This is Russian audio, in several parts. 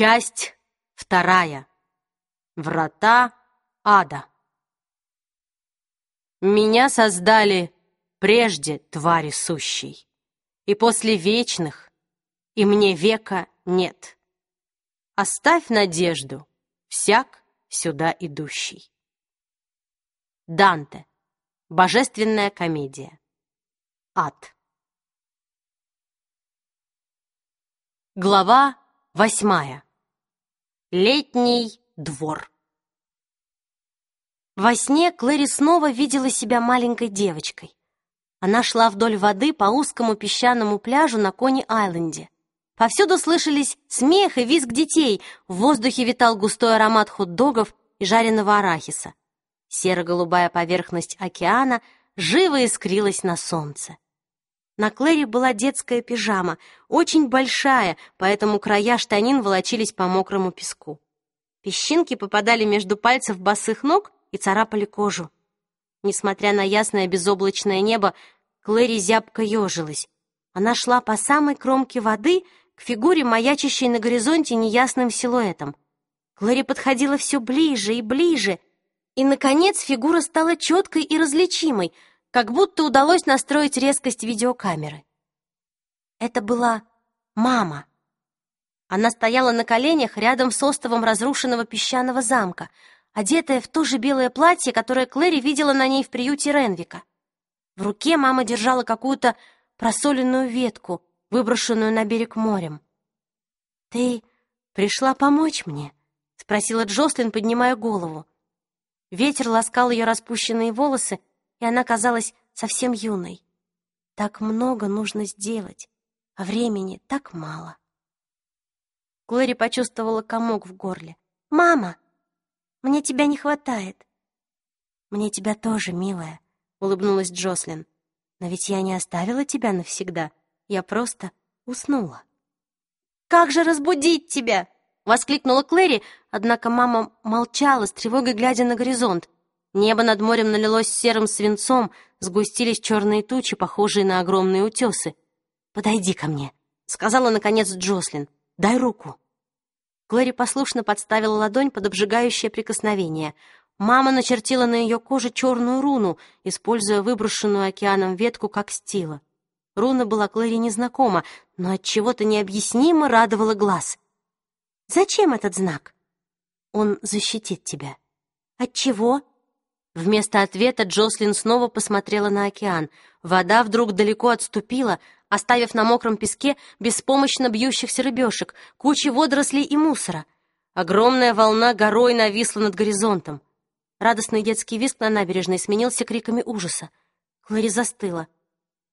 Часть вторая. Врата ада. Меня создали прежде твари сущей, и после вечных, и мне века нет. Оставь надежду, всяк сюда идущий. Данте. Божественная комедия. Ад. Глава восьмая. Летний двор. Во сне Клэри снова видела себя маленькой девочкой. Она шла вдоль воды по узкому песчаному пляжу на Кони-Айленде. Повсюду слышались смех и визг детей, в воздухе витал густой аромат хот-догов и жареного арахиса. Серо-голубая поверхность океана живо искрилась на солнце. На Клэри была детская пижама, очень большая, поэтому края штанин волочились по мокрому песку. Песчинки попадали между пальцев босых ног и царапали кожу. Несмотря на ясное безоблачное небо, Клэри зябко ежилась. Она шла по самой кромке воды к фигуре, маячащей на горизонте неясным силуэтом. Клэри подходила все ближе и ближе, и, наконец, фигура стала четкой и различимой — как будто удалось настроить резкость видеокамеры. Это была мама. Она стояла на коленях рядом с остовом разрушенного песчаного замка, одетая в то же белое платье, которое Клэри видела на ней в приюте Ренвика. В руке мама держала какую-то просоленную ветку, выброшенную на берег морем. «Ты пришла помочь мне?» — спросила Джослин, поднимая голову. Ветер ласкал ее распущенные волосы, и она казалась совсем юной. Так много нужно сделать, а времени так мало. Глори почувствовала комок в горле. «Мама, мне тебя не хватает». «Мне тебя тоже, милая», — улыбнулась Джослин. «Но ведь я не оставила тебя навсегда, я просто уснула». «Как же разбудить тебя?» — воскликнула Клэри, однако мама молчала, с тревогой глядя на горизонт. Небо над морем налилось серым свинцом, сгустились черные тучи, похожие на огромные утесы. «Подойди ко мне», — сказала, наконец, Джослин. «Дай руку». Глори послушно подставила ладонь под обжигающее прикосновение. Мама начертила на ее коже черную руну, используя выброшенную океаном ветку как стила. Руна была Клэри незнакома, но от чего то необъяснимо радовала глаз. «Зачем этот знак?» «Он защитит тебя». «От чего?» Вместо ответа Джослин снова посмотрела на океан. Вода вдруг далеко отступила, оставив на мокром песке беспомощно бьющихся рыбешек, кучи водорослей и мусора. Огромная волна горой нависла над горизонтом. Радостный детский визг на набережной сменился криками ужаса. Клэри застыла.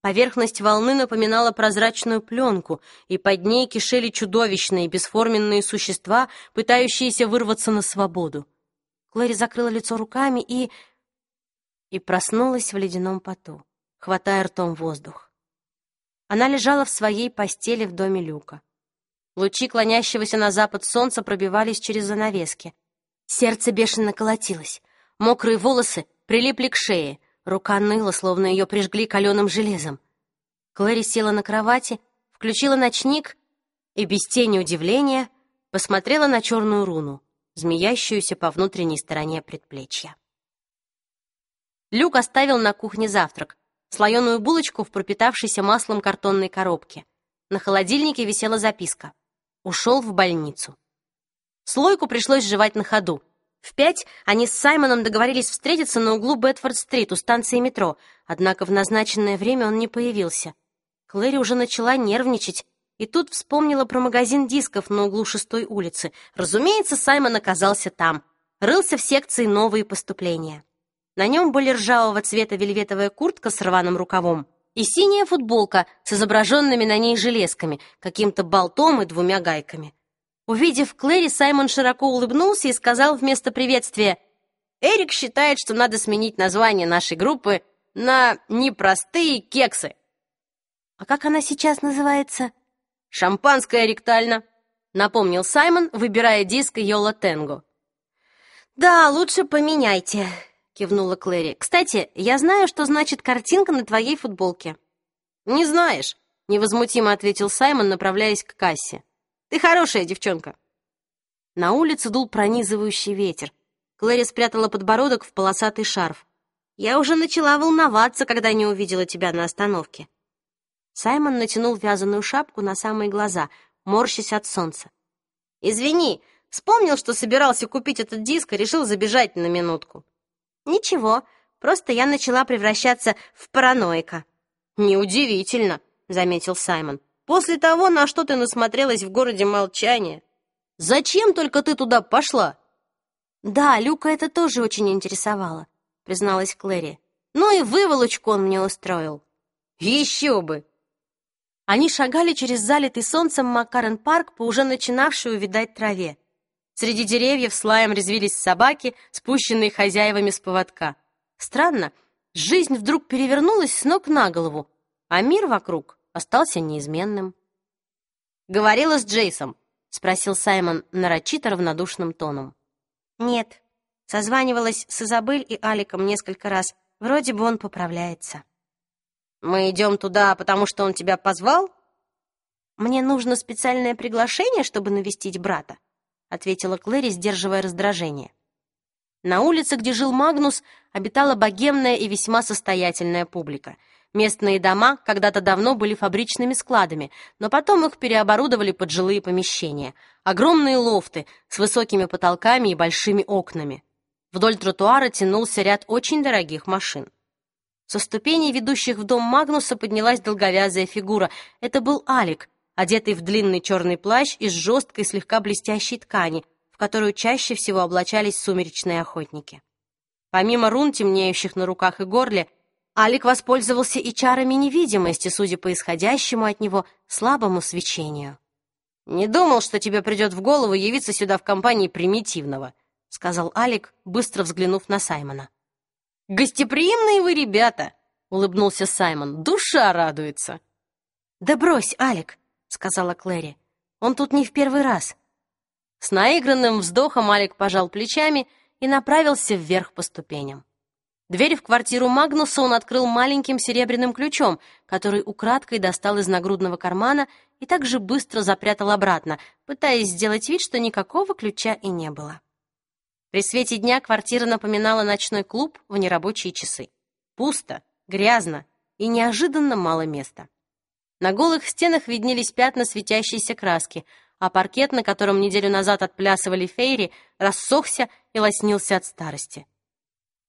Поверхность волны напоминала прозрачную пленку, и под ней кишели чудовищные бесформенные существа, пытающиеся вырваться на свободу. Клэри закрыла лицо руками и и проснулась в ледяном поту, хватая ртом воздух. Она лежала в своей постели в доме Люка. Лучи клонящегося на запад солнца пробивались через занавески. Сердце бешено колотилось. Мокрые волосы прилипли к шее. Рука ныла, словно ее прижгли каленым железом. Клэри села на кровати, включила ночник и без тени удивления посмотрела на черную руну, змеящуюся по внутренней стороне предплечья. Люк оставил на кухне завтрак, слоеную булочку в пропитавшейся маслом картонной коробке. На холодильнике висела записка. Ушел в больницу. Слойку пришлось жевать на ходу. В пять они с Саймоном договорились встретиться на углу Бетфорд-стрит у станции метро, однако в назначенное время он не появился. Клэри уже начала нервничать, и тут вспомнила про магазин дисков на углу шестой улицы. Разумеется, Саймон оказался там. Рылся в секции «Новые поступления». На нем были ржавого цвета вельветовая куртка с рваным рукавом и синяя футболка с изображенными на ней железками, каким-то болтом и двумя гайками. Увидев Клэри, Саймон широко улыбнулся и сказал вместо приветствия «Эрик считает, что надо сменить название нашей группы на «Непростые кексы». «А как она сейчас называется?» «Шампанское ректально», — напомнил Саймон, выбирая диск Йола Тенго. «Да, лучше поменяйте», кивнула Клэри. «Кстати, я знаю, что значит картинка на твоей футболке». «Не знаешь», — невозмутимо ответил Саймон, направляясь к кассе. «Ты хорошая девчонка». На улице дул пронизывающий ветер. Клэри спрятала подбородок в полосатый шарф. «Я уже начала волноваться, когда не увидела тебя на остановке». Саймон натянул вязаную шапку на самые глаза, морщась от солнца. «Извини, вспомнил, что собирался купить этот диск и решил забежать на минутку». «Ничего, просто я начала превращаться в параноика». «Неудивительно», — заметил Саймон. «После того, на что ты насмотрелась в городе молчания». Зачем только ты туда пошла?» «Да, Люка это тоже очень интересовало», — призналась Клэри. «Ну и выволочку он мне устроил». «Еще бы!» Они шагали через залитый солнцем Маккарен-парк по уже начинавшей увидать траве. Среди деревьев с лаем резвились собаки, спущенные хозяевами с поводка. Странно, жизнь вдруг перевернулась с ног на голову, а мир вокруг остался неизменным. Говорила с Джейсом, — спросил Саймон нарочито равнодушным тоном. «Нет». Созванивалась с Изабель и Аликом несколько раз. Вроде бы он поправляется. «Мы идем туда, потому что он тебя позвал?» «Мне нужно специальное приглашение, чтобы навестить брата», — ответила Клэри, сдерживая раздражение. На улице, где жил Магнус, обитала богемная и весьма состоятельная публика — Местные дома когда-то давно были фабричными складами, но потом их переоборудовали под жилые помещения. Огромные лофты с высокими потолками и большими окнами. Вдоль тротуара тянулся ряд очень дорогих машин. Со ступеней, ведущих в дом Магнуса, поднялась долговязая фигура. Это был Алик, одетый в длинный черный плащ из жесткой, слегка блестящей ткани, в которую чаще всего облачались сумеречные охотники. Помимо рун, темнеющих на руках и горле, Алик воспользовался и чарами невидимости, судя по исходящему от него слабому свечению. «Не думал, что тебе придет в голову явиться сюда в компании примитивного», — сказал Алик, быстро взглянув на Саймона. «Гостеприимные вы ребята!» — улыбнулся Саймон. «Душа радуется!» «Да брось, Алик!» — сказала Клэри. «Он тут не в первый раз». С наигранным вздохом Алик пожал плечами и направился вверх по ступеням. Дверь в квартиру Магнуса он открыл маленьким серебряным ключом, который украдкой достал из нагрудного кармана и также быстро запрятал обратно, пытаясь сделать вид, что никакого ключа и не было. При свете дня квартира напоминала ночной клуб в нерабочие часы. Пусто, грязно и неожиданно мало места. На голых стенах виднелись пятна светящейся краски, а паркет, на котором неделю назад отплясывали фейри, рассохся и лоснился от старости.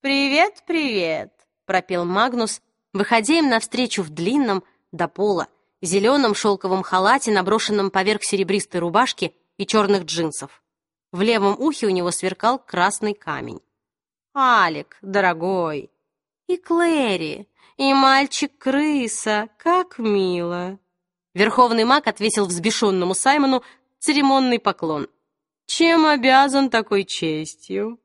«Привет, привет!» — пропел Магнус, выходя им навстречу в длинном, до пола, зеленом шелковом халате, наброшенном поверх серебристой рубашки и черных джинсов. В левом ухе у него сверкал красный камень. «Алик, дорогой!» «И Клэри, и мальчик-крыса, как мило!» Верховный маг отвесил взбешенному Саймону церемонный поклон. «Чем обязан такой честью?»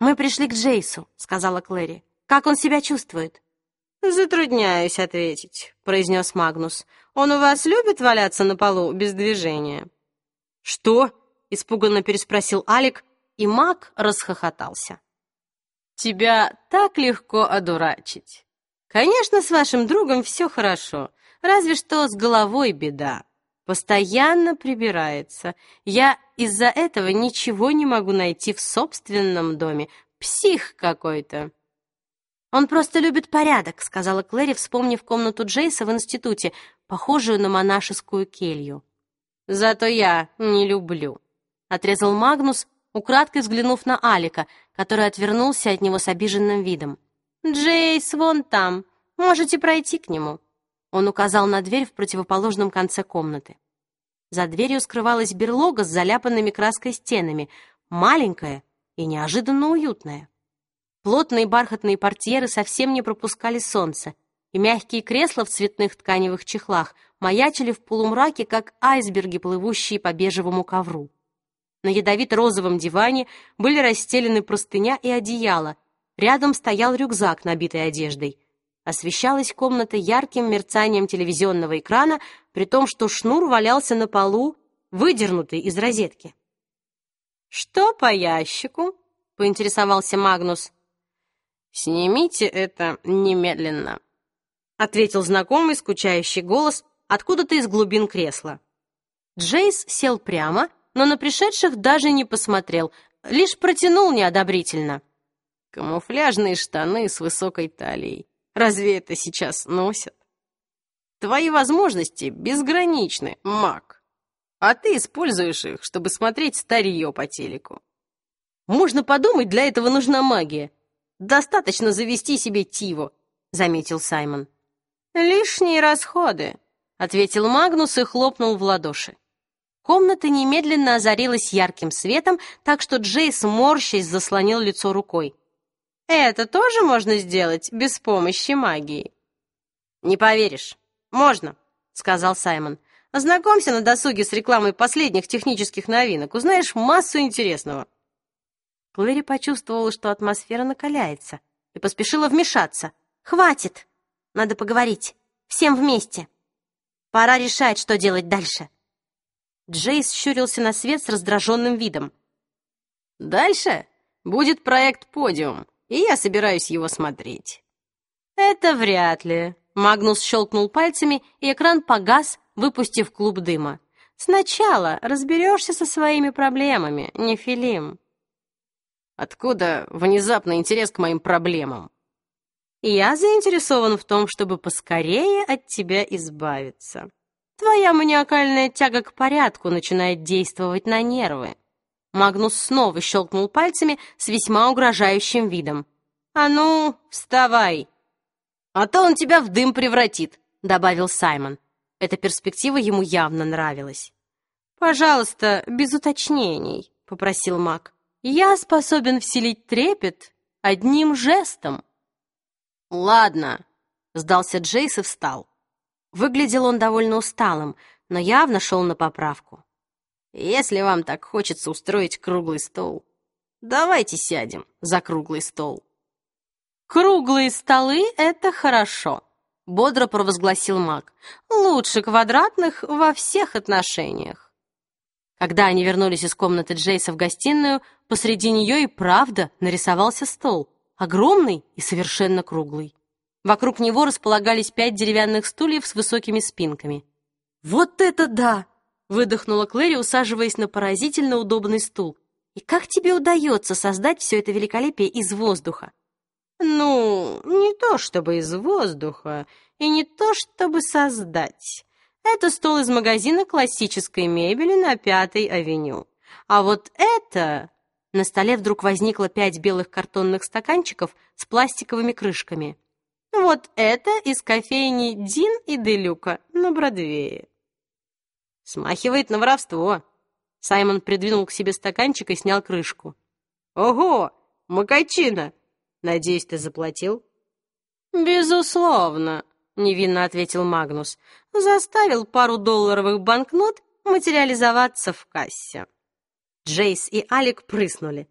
«Мы пришли к Джейсу», — сказала Клэри. «Как он себя чувствует?» «Затрудняюсь ответить», — произнес Магнус. «Он у вас любит валяться на полу без движения?» «Что?» — испуганно переспросил Алик, и маг расхохотался. «Тебя так легко одурачить. Конечно, с вашим другом все хорошо, разве что с головой беда. Постоянно прибирается. Я из-за этого ничего не могу найти в собственном доме. Псих какой-то. «Он просто любит порядок», — сказала Клэри, вспомнив комнату Джейса в институте, похожую на монашескую келью. «Зато я не люблю», — отрезал Магнус, украдкой взглянув на Алика, который отвернулся от него с обиженным видом. «Джейс вон там. Можете пройти к нему». Он указал на дверь в противоположном конце комнаты. За дверью скрывалась берлога с заляпанными краской стенами, маленькая и неожиданно уютная. Плотные бархатные портьеры совсем не пропускали солнце, и мягкие кресла в цветных тканевых чехлах маячили в полумраке, как айсберги, плывущие по бежевому ковру. На ядовито-розовом диване были расстелены простыня и одеяло, рядом стоял рюкзак, набитый одеждой — Освещалась комната ярким мерцанием телевизионного экрана, при том, что шнур валялся на полу, выдернутый из розетки. «Что по ящику?» — поинтересовался Магнус. «Снимите это немедленно», — ответил знакомый скучающий голос откуда-то из глубин кресла. Джейс сел прямо, но на пришедших даже не посмотрел, лишь протянул неодобрительно. Камуфляжные штаны с высокой талией. Разве это сейчас носят? Твои возможности безграничны, маг. А ты используешь их, чтобы смотреть старье по телеку. Можно подумать, для этого нужна магия. Достаточно завести себе Тиву, заметил Саймон. Лишние расходы, ответил Магнус и хлопнул в ладоши. Комната немедленно озарилась ярким светом, так что Джейс, морщась, заслонил лицо рукой. «Это тоже можно сделать без помощи магии?» «Не поверишь. Можно», — сказал Саймон. «Ознакомься на досуге с рекламой последних технических новинок. Узнаешь массу интересного». Клэри почувствовала, что атмосфера накаляется, и поспешила вмешаться. «Хватит! Надо поговорить. Всем вместе. Пора решать, что делать дальше». Джейс щурился на свет с раздраженным видом. «Дальше будет проект «Подиум», и я собираюсь его смотреть». «Это вряд ли». Магнус щелкнул пальцами, и экран погас, выпустив клуб дыма. «Сначала разберешься со своими проблемами, Нефилим». «Откуда внезапно интерес к моим проблемам?» «Я заинтересован в том, чтобы поскорее от тебя избавиться». Твоя маниакальная тяга к порядку начинает действовать на нервы. Магнус снова щелкнул пальцами с весьма угрожающим видом. «А ну, вставай!» «А то он тебя в дым превратит», — добавил Саймон. Эта перспектива ему явно нравилась. «Пожалуйста, без уточнений», — попросил маг. «Я способен вселить трепет одним жестом». «Ладно», — сдался Джейс и встал. Выглядел он довольно усталым, но явно шел на поправку. «Если вам так хочется устроить круглый стол, давайте сядем за круглый стол». «Круглые столы — это хорошо», — бодро провозгласил маг. «Лучше квадратных во всех отношениях». Когда они вернулись из комнаты Джейса в гостиную, посреди нее и правда нарисовался стол, огромный и совершенно круглый. Вокруг него располагались пять деревянных стульев с высокими спинками. «Вот это да!» — выдохнула Клэри, усаживаясь на поразительно удобный стул. «И как тебе удается создать все это великолепие из воздуха?» «Ну, не то чтобы из воздуха, и не то чтобы создать. Это стол из магазина классической мебели на Пятой авеню. А вот это...» На столе вдруг возникло пять белых картонных стаканчиков с пластиковыми крышками. Вот это из кофейни Дин и Делюка на Бродвее. Смахивает на воровство. Саймон придвинул к себе стаканчик и снял крышку. Ого, макачина! Надеюсь, ты заплатил? Безусловно, невинно ответил Магнус. Заставил пару долларовых банкнот материализоваться в кассе. Джейс и Алик прыснули.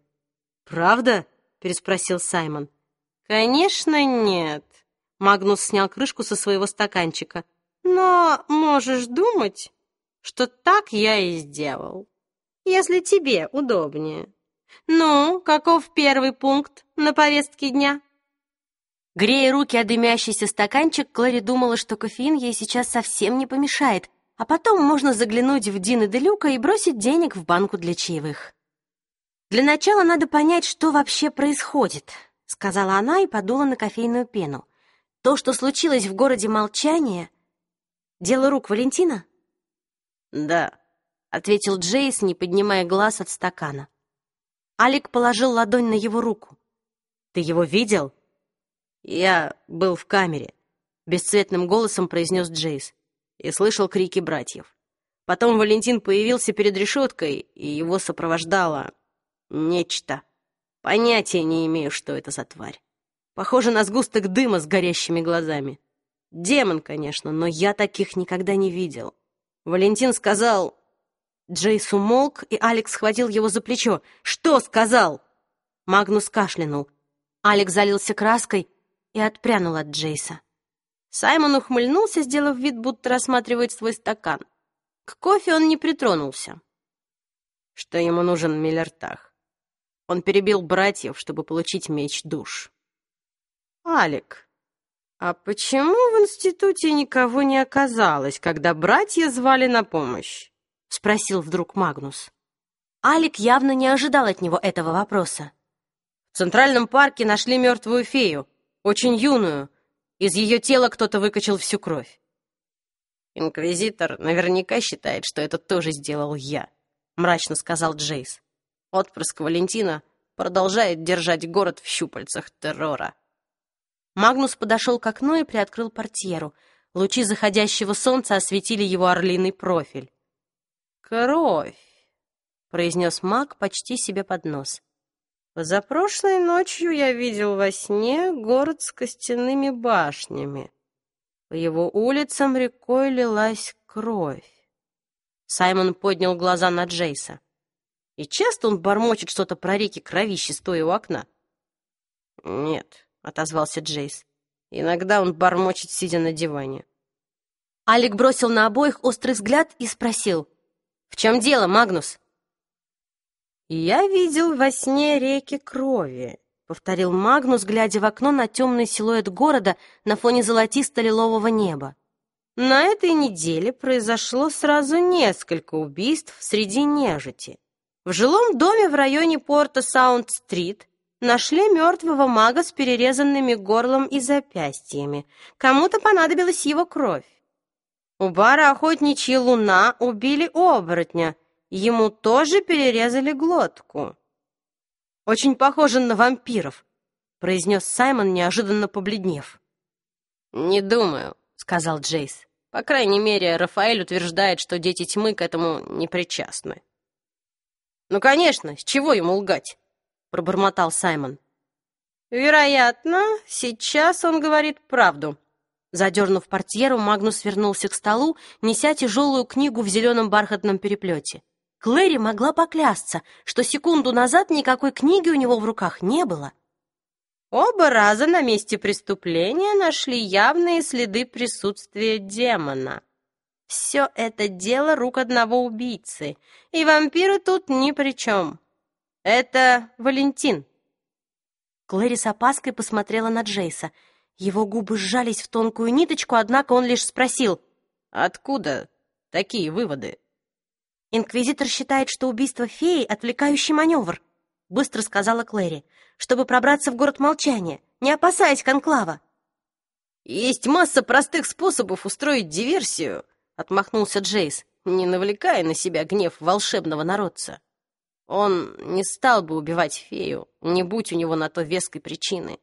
«Правда?» — переспросил Саймон. «Конечно нет. Магнус снял крышку со своего стаканчика. «Но можешь думать, что так я и сделал, если тебе удобнее. Ну, каков первый пункт на повестке дня?» Грея руки о дымящийся стаканчик, Клэри думала, что кофеин ей сейчас совсем не помешает, а потом можно заглянуть в Дин и Делюка и бросить денег в банку для чаевых. «Для начала надо понять, что вообще происходит», — сказала она и подула на кофейную пену. То, что случилось в городе Молчания, дело рук Валентина? Да, ответил Джейс, не поднимая глаз от стакана. Алик положил ладонь на его руку. Ты его видел? Я был в камере, бесцветным голосом произнес Джейс и слышал крики братьев. Потом Валентин появился перед решеткой, и его сопровождало нечто. Понятия не имею, что это за тварь. Похоже на сгусток дыма с горящими глазами. Демон, конечно, но я таких никогда не видел. Валентин сказал... Джейс умолк, и Алекс схватил его за плечо. «Что сказал?» Магнус кашлянул. Алекс залился краской и отпрянул от Джейса. Саймон ухмыльнулся, сделав вид, будто рассматривает свой стакан. К кофе он не притронулся. Что ему нужен Миллертах? Он перебил братьев, чтобы получить меч душ. «Алик, а почему в институте никого не оказалось, когда братья звали на помощь?» — спросил вдруг Магнус. Алик явно не ожидал от него этого вопроса. В Центральном парке нашли мертвую фею, очень юную. Из ее тела кто-то выкачал всю кровь. Инквизитор наверняка считает, что это тоже сделал я, мрачно сказал Джейс. Отпрыск Валентина продолжает держать город в щупальцах террора. Магнус подошел к окну и приоткрыл портьеру. Лучи заходящего солнца осветили его орлиный профиль. «Кровь!» — произнес маг почти себе под нос. «Позапрошлой ночью я видел во сне город с костяными башнями. По его улицам рекой лилась кровь. Саймон поднял глаза на Джейса. И часто он бормочет что-то про реки кровищи, стоя у окна. «Нет», — отозвался Джейс. «Иногда он бормочет, сидя на диване». Алик бросил на обоих острый взгляд и спросил. «В чем дело, Магнус?» «Я видел во сне реки крови», повторил Магнус, глядя в окно на темный силуэт города на фоне золотисто-лилового неба. На этой неделе произошло сразу несколько убийств среди нежити. В жилом доме в районе порта Саунд-стрит нашли мертвого мага с перерезанными горлом и запястьями. Кому-то понадобилась его кровь. У бара «Охотничья луна» убили оборотня. Ему тоже перерезали глотку. Очень похоже на вампиров», — произнес Саймон, неожиданно побледнев. «Не думаю», — сказал Джейс. «По крайней мере, Рафаэль утверждает, что дети тьмы к этому не причастны». «Ну, конечно, с чего ему лгать?» — пробормотал Саймон. «Вероятно, сейчас он говорит правду». Задернув портьеру, Магнус вернулся к столу, неся тяжелую книгу в зеленом бархатном переплете. Клэри могла поклясться, что секунду назад никакой книги у него в руках не было. Оба раза на месте преступления нашли явные следы присутствия демона. Все это дело рук одного убийцы, и вампиры тут ни при чем. Это Валентин. Клэри с опаской посмотрела на Джейса. Его губы сжались в тонкую ниточку, однако он лишь спросил, «Откуда такие выводы?» «Инквизитор считает, что убийство феи — отвлекающий маневр», — быстро сказала Клэри, «чтобы пробраться в город молчания, не опасаясь конклава». «Есть масса простых способов устроить диверсию», — отмахнулся Джейс, не навлекая на себя гнев волшебного народца. Он не стал бы убивать фею, не будь у него на то веской причины.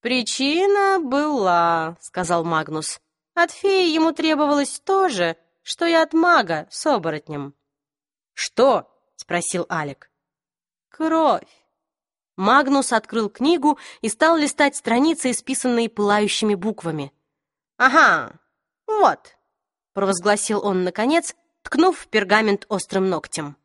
«Причина была», — сказал Магнус. «От феи ему требовалось то же, что и от мага с оборотнем. «Что?» — спросил Алик. «Кровь». Магнус открыл книгу и стал листать страницы, исписанные пылающими буквами. «Ага, вот», — провозгласил он наконец, ткнув в пергамент острым ногтем.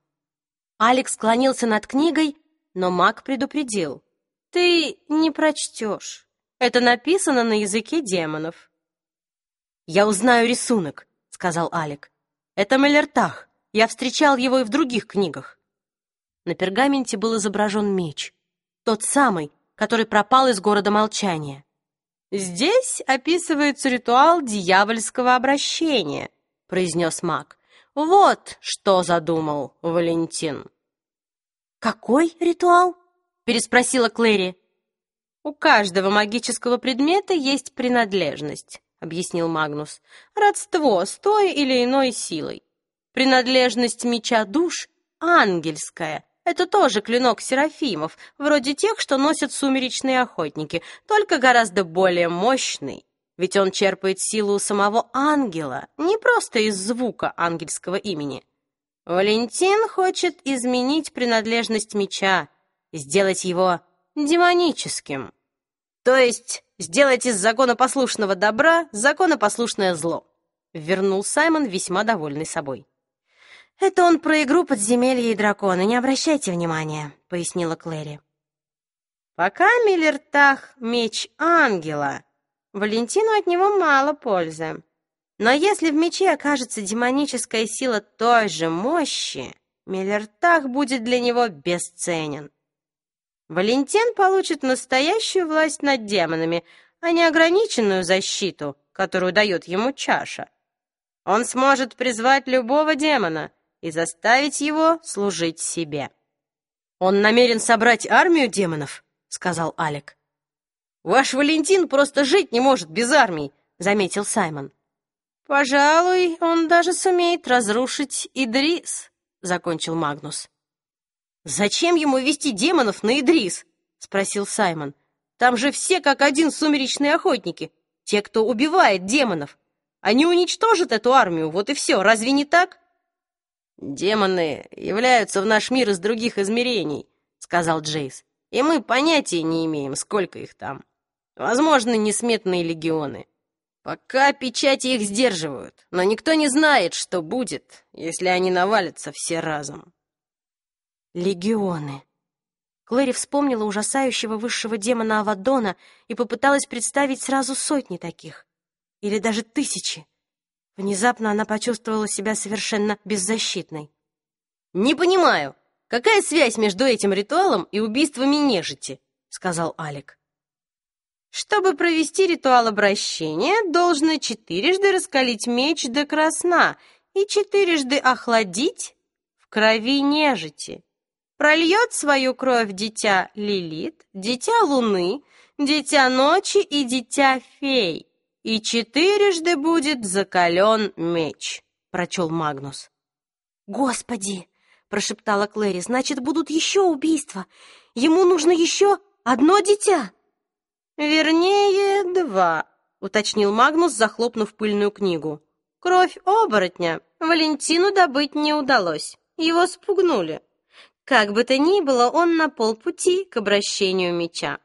Алекс склонился над книгой, но маг предупредил. «Ты не прочтешь. Это написано на языке демонов». «Я узнаю рисунок», — сказал Алик. «Это Малертах. Я встречал его и в других книгах. На пергаменте был изображен меч. Тот самый, который пропал из города молчания. «Здесь описывается ритуал дьявольского обращения», — произнес маг. «Вот что задумал Валентин». «Какой ритуал?» — переспросила Клэри. «У каждого магического предмета есть принадлежность», — объяснил Магнус. «Родство с той или иной силой. Принадлежность меча душ ангельская. Это тоже клинок серафимов, вроде тех, что носят сумеречные охотники, только гораздо более мощный. Ведь он черпает силу у самого ангела, не просто из звука ангельского имени. Валентин хочет изменить принадлежность меча, сделать его демоническим. То есть сделать из законопослушного добра законопослушное зло. Вернул Саймон, весьма довольный собой. «Это он про игру «Подземелье и драконы», не обращайте внимания», — пояснила Клэри. «Пока Миллертах — меч ангела, Валентину от него мало пользы. Но если в мече окажется демоническая сила той же мощи, Миллертах будет для него бесценен. Валентин получит настоящую власть над демонами, а не ограниченную защиту, которую дает ему чаша. Он сможет призвать любого демона — и заставить его служить себе. «Он намерен собрать армию демонов?» — сказал Алек. «Ваш Валентин просто жить не может без армии», — заметил Саймон. «Пожалуй, он даже сумеет разрушить Идрис», — закончил Магнус. «Зачем ему вести демонов на Идрис?» — спросил Саймон. «Там же все как один сумеречные охотники, те, кто убивает демонов. Они уничтожат эту армию, вот и все, разве не так?» «Демоны являются в наш мир из других измерений», — сказал Джейс. «И мы понятия не имеем, сколько их там. Возможно, несметные легионы. Пока печати их сдерживают, но никто не знает, что будет, если они навалятся все разом». Легионы. Клэри вспомнила ужасающего высшего демона Авадона и попыталась представить сразу сотни таких. Или даже тысячи. Внезапно она почувствовала себя совершенно беззащитной. «Не понимаю, какая связь между этим ритуалом и убийствами нежити?» — сказал Алик. «Чтобы провести ритуал обращения, должно четырежды раскалить меч до красна и четырежды охладить в крови нежити. Прольет свою кровь дитя Лилит, дитя Луны, дитя Ночи и дитя Фей и четырежды будет закален меч», — прочел Магнус. «Господи!» — прошептала Клэри. «Значит, будут еще убийства. Ему нужно еще одно дитя». «Вернее, два», — уточнил Магнус, захлопнув пыльную книгу. «Кровь оборотня Валентину добыть не удалось. Его спугнули. Как бы то ни было, он на полпути к обращению меча.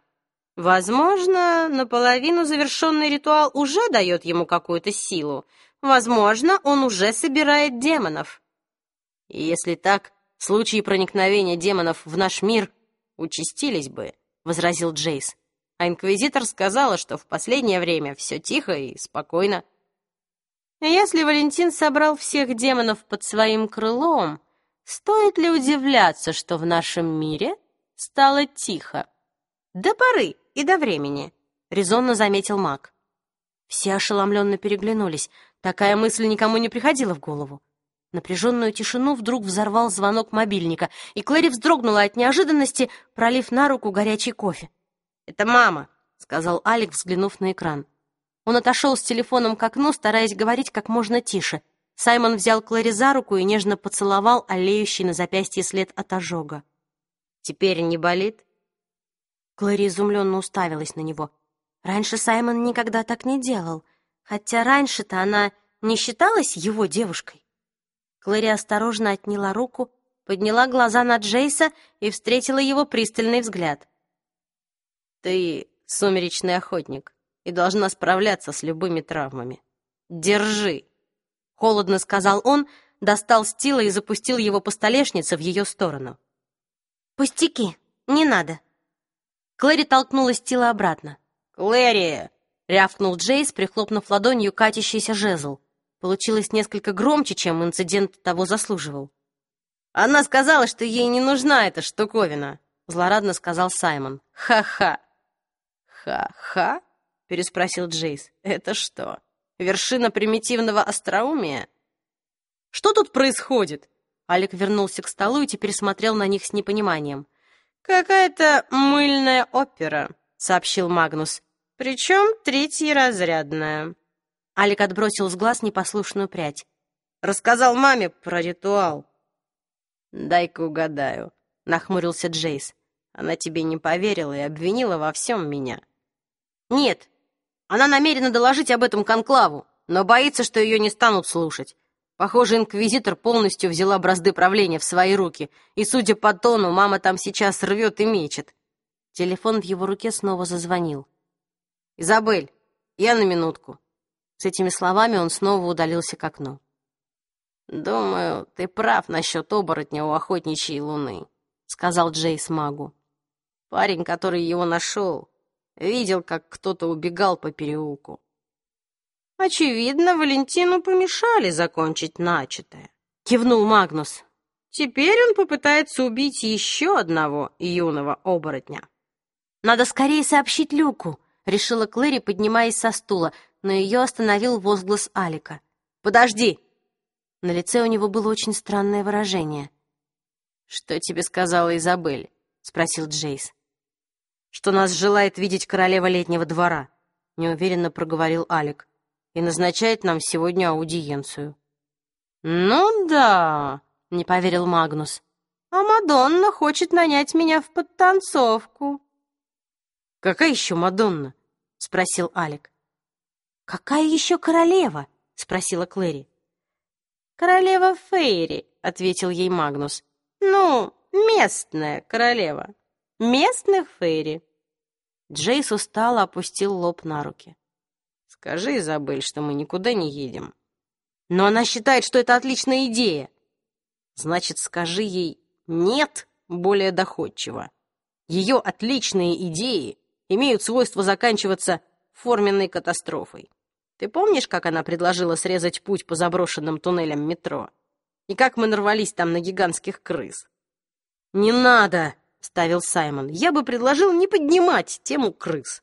Возможно, наполовину завершенный ритуал уже дает ему какую-то силу. Возможно, он уже собирает демонов. Если так, случаи проникновения демонов в наш мир участились бы, возразил Джейс. А инквизитор сказала, что в последнее время все тихо и спокойно. Если Валентин собрал всех демонов под своим крылом, стоит ли удивляться, что в нашем мире стало тихо? До поры, и до времени», — резонно заметил маг. Все ошеломленно переглянулись. Такая мысль никому не приходила в голову. Напряженную тишину вдруг взорвал звонок мобильника, и Клэри вздрогнула от неожиданности, пролив на руку горячий кофе. «Это мама», — сказал Алик, взглянув на экран. Он отошел с телефоном к окну, стараясь говорить как можно тише. Саймон взял Клэри за руку и нежно поцеловал олеющий на запястье след от ожога. «Теперь не болит?» Клэри изумленно уставилась на него. Раньше Саймон никогда так не делал, хотя раньше-то она не считалась его девушкой. Клэри осторожно отняла руку, подняла глаза на Джейса и встретила его пристальный взгляд. «Ты сумеречный охотник и должна справляться с любыми травмами. Держи!» Холодно сказал он, достал стила и запустил его по столешнице в ее сторону. «Пустяки, не надо», Клэри толкнула Стила обратно. «Клэри!» — рявкнул Джейс, прихлопнув ладонью катящийся жезл. Получилось несколько громче, чем инцидент того заслуживал. «Она сказала, что ей не нужна эта штуковина», — злорадно сказал Саймон. «Ха-ха!» «Ха-ха?» — переспросил Джейс. «Это что, вершина примитивного остроумия?» «Что тут происходит?» Алик вернулся к столу и теперь смотрел на них с непониманием. «Какая-то мыльная опера», — сообщил Магнус. «Причем третьеразрядная». Алик отбросил с глаз непослушную прядь. «Рассказал маме про ритуал». «Дай-ка угадаю», — нахмурился Джейс. «Она тебе не поверила и обвинила во всем меня». «Нет, она намерена доложить об этом конклаву, но боится, что ее не станут слушать. Похоже, инквизитор полностью взяла бразды правления в свои руки, и, судя по тону, мама там сейчас рвет и мечет. Телефон в его руке снова зазвонил. «Изабель, я на минутку». С этими словами он снова удалился к окну. «Думаю, ты прав насчет оборотня у охотничьей луны», — сказал Джейс магу. «Парень, который его нашел, видел, как кто-то убегал по переулку. Очевидно, Валентину помешали закончить начатое. Кивнул Магнус. Теперь он попытается убить еще одного юного оборотня. Надо скорее сообщить Люку, решила Клэри, поднимаясь со стула, но ее остановил возглас Алика. Подожди! На лице у него было очень странное выражение. «Что тебе сказала Изабель?» — спросил Джейс. «Что нас желает видеть королева летнего двора», — неуверенно проговорил Алик, «и назначает нам сегодня аудиенцию». «Ну да», — не поверил Магнус. «А Мадонна хочет нанять меня в подтанцовку». «Какая еще Мадонна?» — спросил Алик. «Какая еще королева?» — спросила Клэри. «Королева Фейри», — ответил ей Магнус. «Ну, местная королева. Местных Фейри». Джейс устало опустил лоб на руки. «Скажи, Изабель, что мы никуда не едем». «Но она считает, что это отличная идея». «Значит, скажи ей «нет» более доходчиво. Ее отличные идеи имеют свойство заканчиваться форменной катастрофой. Ты помнишь, как она предложила срезать путь по заброшенным туннелям метро? И как мы нарвались там на гигантских крыс? «Не надо!» — ставил Саймон. «Я бы предложил не поднимать тему крыс».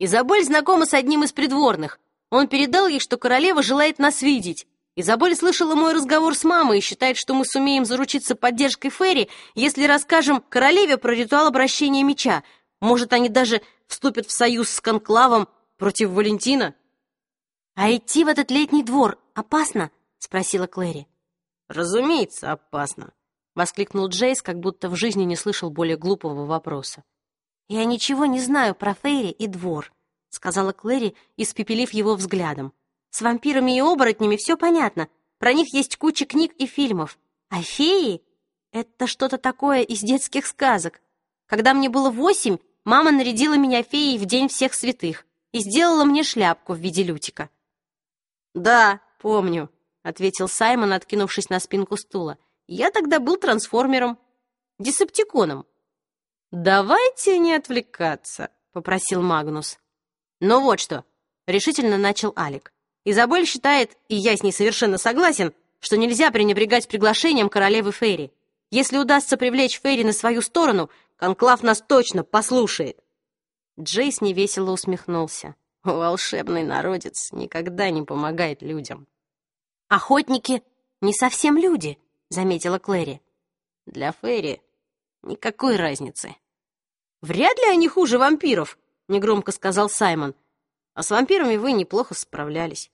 Изабель знакома с одним из придворных. Он передал ей, что королева желает нас видеть. Изабель слышала мой разговор с мамой и считает, что мы сумеем заручиться поддержкой Ферри, если расскажем королеве про ритуал обращения меча. Может, они даже вступят в союз с Конклавом против Валентина?» «А идти в этот летний двор опасно?» — спросила Клэри. «Разумеется, опасно», — воскликнул Джейс, как будто в жизни не слышал более глупого вопроса. «Я ничего не знаю про Фейри и двор», — сказала Клэри, испепелив его взглядом. «С вампирами и оборотнями все понятно. Про них есть куча книг и фильмов. А феи — это что-то такое из детских сказок. Когда мне было восемь, мама нарядила меня феей в День всех святых и сделала мне шляпку в виде лютика. «Да, помню», — ответил Саймон, откинувшись на спинку стула. «Я тогда был трансформером, десептиконом». «Давайте не отвлекаться», — попросил Магнус. «Ну вот что», — решительно начал Алик. «Изабель считает, и я с ней совершенно согласен, что нельзя пренебрегать приглашением королевы Фейри. Если удастся привлечь Фейри на свою сторону, Конклав нас точно послушает». Джейс невесело усмехнулся. Волшебный народец никогда не помогает людям. «Охотники не совсем люди», — заметила Клэри. «Для Ферри никакой разницы». «Вряд ли они хуже вампиров», — негромко сказал Саймон. «А с вампирами вы неплохо справлялись».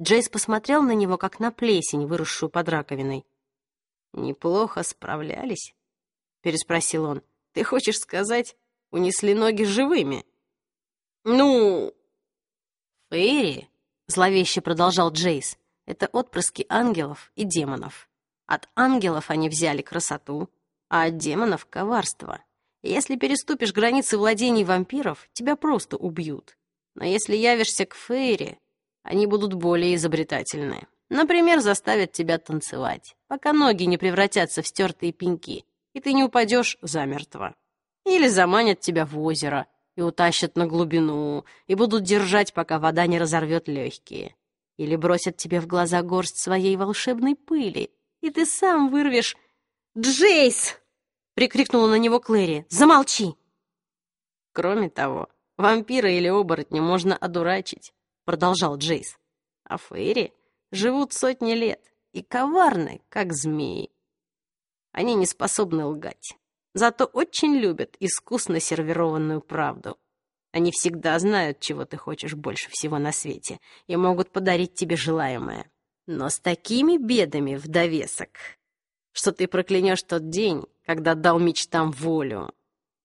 Джейс посмотрел на него, как на плесень, выросшую под раковиной. «Неплохо справлялись?» — переспросил он. «Ты хочешь сказать, унесли ноги живыми?» «Ну...» «Фейри», — зловеще продолжал Джейс, — «это отпрыски ангелов и демонов. От ангелов они взяли красоту, а от демонов — коварство. Если переступишь границы владений вампиров, тебя просто убьют. Но если явишься к Фейри, они будут более изобретательны. Например, заставят тебя танцевать, пока ноги не превратятся в стертые пеньки, и ты не упадешь замертво. Или заманят тебя в озеро, и утащат на глубину, и будут держать, пока вода не разорвет легкие. Или бросят тебе в глаза горсть своей волшебной пыли, и ты сам вырвешь... «Джейс!» — прикрикнула на него Клэри. «Замолчи!» «Кроме того, вампира или оборотня можно одурачить», — продолжал Джейс. «А фейри живут сотни лет и коварны, как змеи. Они не способны лгать зато очень любят искусно сервированную правду. Они всегда знают, чего ты хочешь больше всего на свете, и могут подарить тебе желаемое. Но с такими бедами в довесок, что ты проклянешь тот день, когда дал мечтам волю.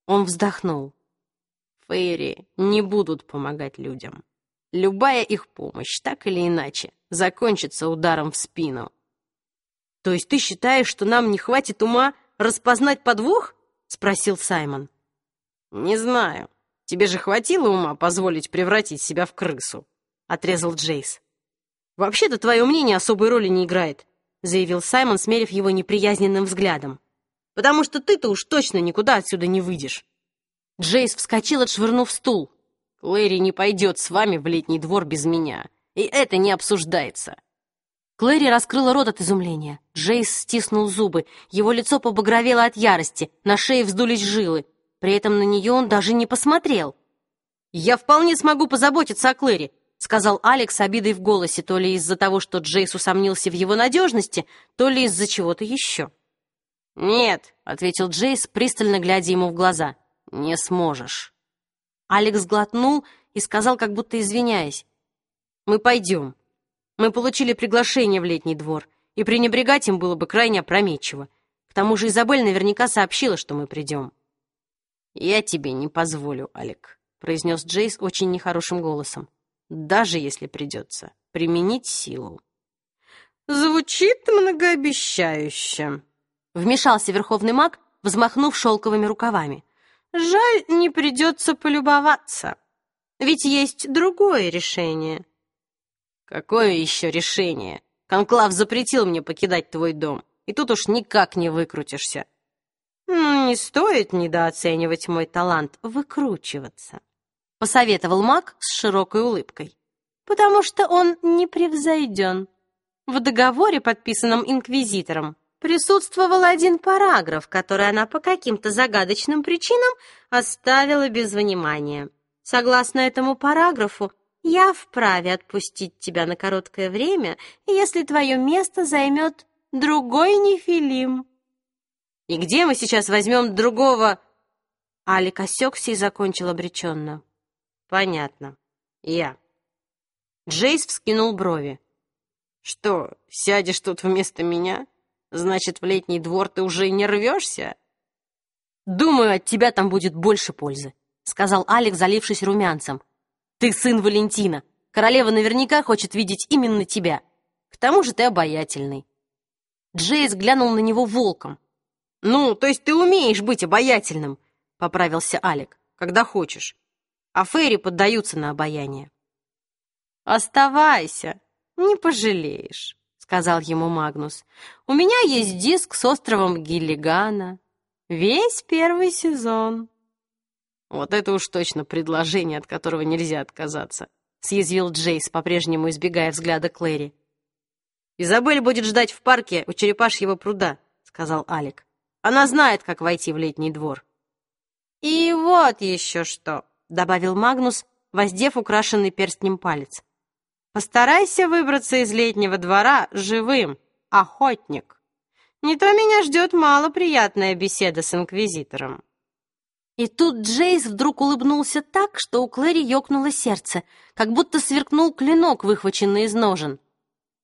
Он вздохнул. Фейри не будут помогать людям. Любая их помощь, так или иначе, закончится ударом в спину. То есть ты считаешь, что нам не хватит ума распознать подвох? — спросил Саймон. «Не знаю. Тебе же хватило ума позволить превратить себя в крысу?» — отрезал Джейс. «Вообще-то твое мнение особой роли не играет», — заявил Саймон, смерив его неприязненным взглядом. «Потому что ты-то уж точно никуда отсюда не выйдешь». Джейс вскочил, отшвырнув стул. «Клэри не пойдет с вами в летний двор без меня, и это не обсуждается». Клэри раскрыла рот от изумления. Джейс стиснул зубы. Его лицо побагровело от ярости, на шее вздулись жилы. При этом на нее он даже не посмотрел. «Я вполне смогу позаботиться о Клэри. Сказал Алекс обидой в голосе, то ли из-за того, что Джейс усомнился в его надежности, то ли из-за чего-то еще. «Нет», — ответил Джейс, пристально глядя ему в глаза. «Не сможешь». Алекс глотнул и сказал, как будто извиняясь. «Мы пойдем. Мы получили приглашение в летний двор, и пренебрегать им было бы крайне опрометчиво. К тому же Изабель наверняка сообщила, что мы придем». «Я тебе не позволю, Алек», — произнес Джейс очень нехорошим голосом. «Даже если придется применить силу». «Звучит многообещающе», Вмешался верховный маг, взмахнув шелковыми рукавами. «Жаль, не придется полюбоваться. Ведь есть другое решение». «Какое еще решение? Конклав запретил мне покидать твой дом, и тут уж никак не выкрутишься». «Ну, не стоит недооценивать мой талант выкручиваться», — посоветовал маг с широкой улыбкой. «Потому что он не превзойден. В договоре, подписанном инквизитором, присутствовал один параграф, который она по каким-то загадочным причинам оставила без внимания. Согласно этому параграфу, я вправе отпустить тебя на короткое время, если твое место займет другой нефилим. И где мы сейчас возьмем другого? Алик осекся и закончил обреченно. Понятно. Я. Джейс вскинул брови. Что, сядешь тут вместо меня? Значит, в летний двор ты уже не рвешься? Думаю, от тебя там будет больше пользы, сказал Алик, залившись румянцем. Ты сын Валентина. Королева наверняка хочет видеть именно тебя. К тому же ты обаятельный. Джейс глянул на него волком. «Ну, то есть ты умеешь быть обаятельным», — поправился Алик, — «когда хочешь. А Фейри поддаются на обаяние». «Оставайся, не пожалеешь» сказал ему Магнус. «У меня есть диск с островом Гиллигана. Весь первый сезон». «Вот это уж точно предложение, от которого нельзя отказаться», — съязвил Джейс, по-прежнему избегая взгляда Клэри. «Изабель будет ждать в парке у черепашьего пруда», — сказал Алик. «Она знает, как войти в летний двор». «И вот еще что», — добавил Магнус, воздев украшенный перстнем палец. Постарайся выбраться из летнего двора живым, охотник. Не то меня ждет малоприятная беседа с инквизитором». И тут Джейс вдруг улыбнулся так, что у Клэри ёкнуло сердце, как будто сверкнул клинок, выхваченный из ножен.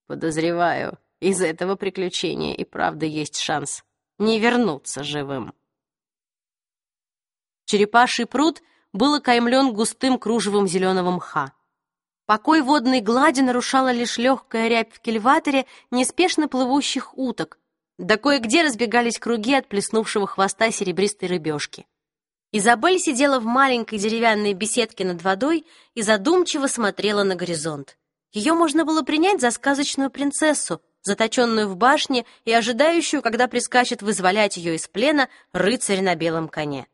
«Подозреваю, из этого приключения и правда есть шанс не вернуться живым». Черепаший пруд был окаймлен густым кружевом зеленого мха. Покой водной глади нарушала лишь легкая рябь в кильваторе неспешно плывущих уток, да кое-где разбегались круги от плеснувшего хвоста серебристой рыбешки. Изабель сидела в маленькой деревянной беседке над водой и задумчиво смотрела на горизонт. Ее можно было принять за сказочную принцессу, заточенную в башне и ожидающую, когда прискачет вызволять ее из плена рыцарь на белом коне.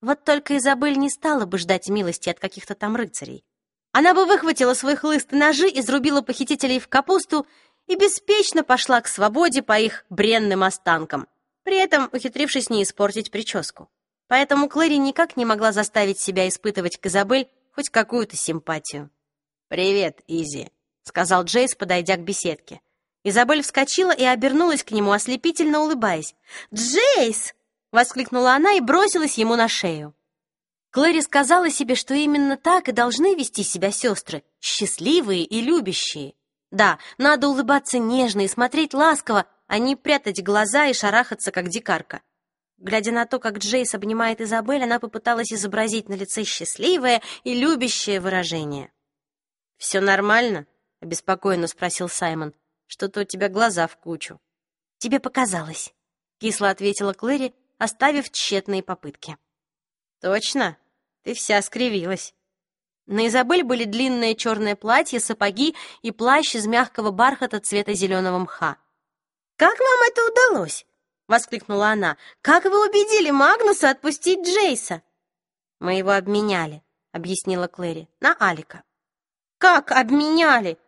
Вот только Изабель не стала бы ждать милости от каких-то там рыцарей. Она бы выхватила свой хлыст и ножи, изрубила похитителей в капусту и беспечно пошла к свободе по их бренным останкам, при этом ухитрившись не испортить прическу. Поэтому Клэри никак не могла заставить себя испытывать к Изабель хоть какую-то симпатию. «Привет, Изи», — сказал Джейс, подойдя к беседке. Изабель вскочила и обернулась к нему, ослепительно улыбаясь. «Джейс!» — воскликнула она и бросилась ему на шею. Клэри сказала себе, что именно так и должны вести себя сестры, счастливые и любящие. Да, надо улыбаться нежно и смотреть ласково, а не прятать глаза и шарахаться, как дикарка. Глядя на то, как Джейс обнимает Изабель, она попыталась изобразить на лице счастливое и любящее выражение. «Все нормально?» — обеспокоенно спросил Саймон. «Что-то у тебя глаза в кучу». «Тебе показалось», — кисло ответила Клэри, оставив тщетные попытки. «Точно?» Ты вся скривилась. На Изабель были длинное черное платье, сапоги и плащ из мягкого бархата цвета зеленого мха. «Как вам это удалось?» — воскликнула она. «Как вы убедили Магнуса отпустить Джейса?» «Мы его обменяли», — объяснила Клэри, — «на Алика». «Как обменяли?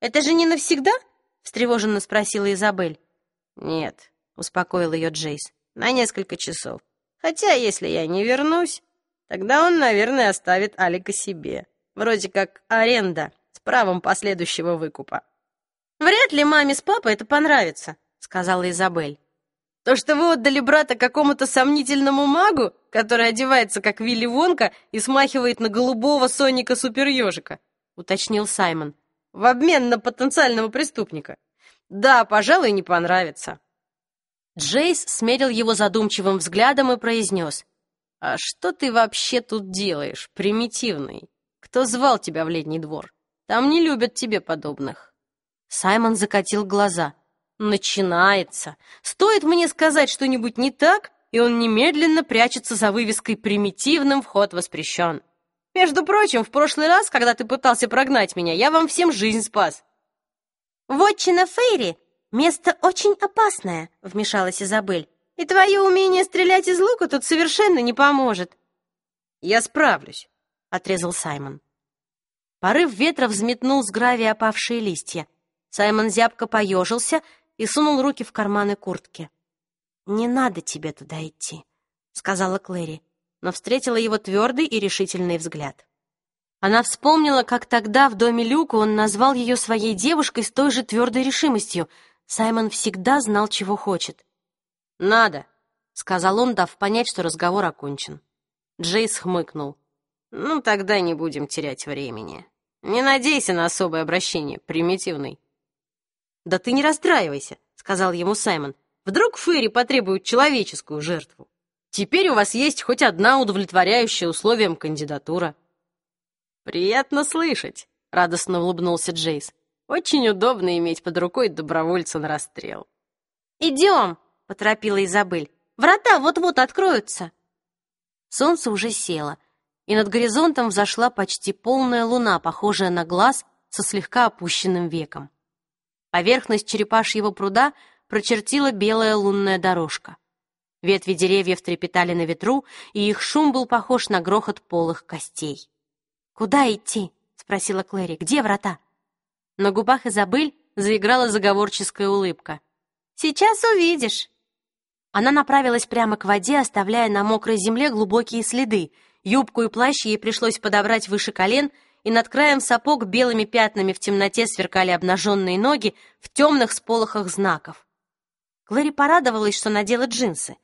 Это же не навсегда?» — встревоженно спросила Изабель. «Нет», — успокоил ее Джейс, — «на несколько часов. Хотя, если я не вернусь, Тогда он, наверное, оставит Алика себе. Вроде как аренда с правом последующего выкупа. «Вряд ли маме с папой это понравится», — сказала Изабель. «То, что вы отдали брата какому-то сомнительному магу, который одевается как Вилли Вонка и смахивает на голубого Соника Суперёжика», — уточнил Саймон, «в обмен на потенциального преступника. Да, пожалуй, не понравится». Джейс смерил его задумчивым взглядом и произнес. «А что ты вообще тут делаешь, примитивный? Кто звал тебя в летний двор? Там не любят тебе подобных». Саймон закатил глаза. «Начинается. Стоит мне сказать что-нибудь не так, и он немедленно прячется за вывеской «Примитивным вход воспрещен». Между прочим, в прошлый раз, когда ты пытался прогнать меня, я вам всем жизнь спас». «Вотчина Фейри — место очень опасное», — вмешалась Изабель. «И твое умение стрелять из лука тут совершенно не поможет». «Я справлюсь», — отрезал Саймон. Порыв ветра взметнул с гравия опавшие листья. Саймон зябко поежился и сунул руки в карманы куртки. «Не надо тебе туда идти», — сказала Клэри, но встретила его твердый и решительный взгляд. Она вспомнила, как тогда в доме Люка он назвал ее своей девушкой с той же твердой решимостью. Саймон всегда знал, чего хочет. «Надо», — сказал он, дав понять, что разговор окончен. Джейс хмыкнул. «Ну, тогда не будем терять времени. Не надейся на особое обращение, примитивный». «Да ты не расстраивайся», — сказал ему Саймон. «Вдруг Ферри потребует человеческую жертву? Теперь у вас есть хоть одна удовлетворяющая условиям кандидатура». «Приятно слышать», — радостно улыбнулся Джейс. «Очень удобно иметь под рукой добровольца на расстрел». «Идем», — поторопила Изабель. «Врата вот-вот откроются». Солнце уже село, и над горизонтом взошла почти полная луна, похожая на глаз со слегка опущенным веком. Поверхность черепашьего пруда прочертила белая лунная дорожка. Ветви деревьев трепетали на ветру, и их шум был похож на грохот полых костей. «Куда идти?» — спросила Клэри. «Где врата?» На губах Изабель заиграла заговорческая улыбка. «Сейчас увидишь». Она направилась прямо к воде, оставляя на мокрой земле глубокие следы. Юбку и плащ ей пришлось подобрать выше колен — и над краем сапог белыми пятнами в темноте сверкали обнаженные ноги в темных сполохах знаков. Клэри порадовалась, что надела джинсы.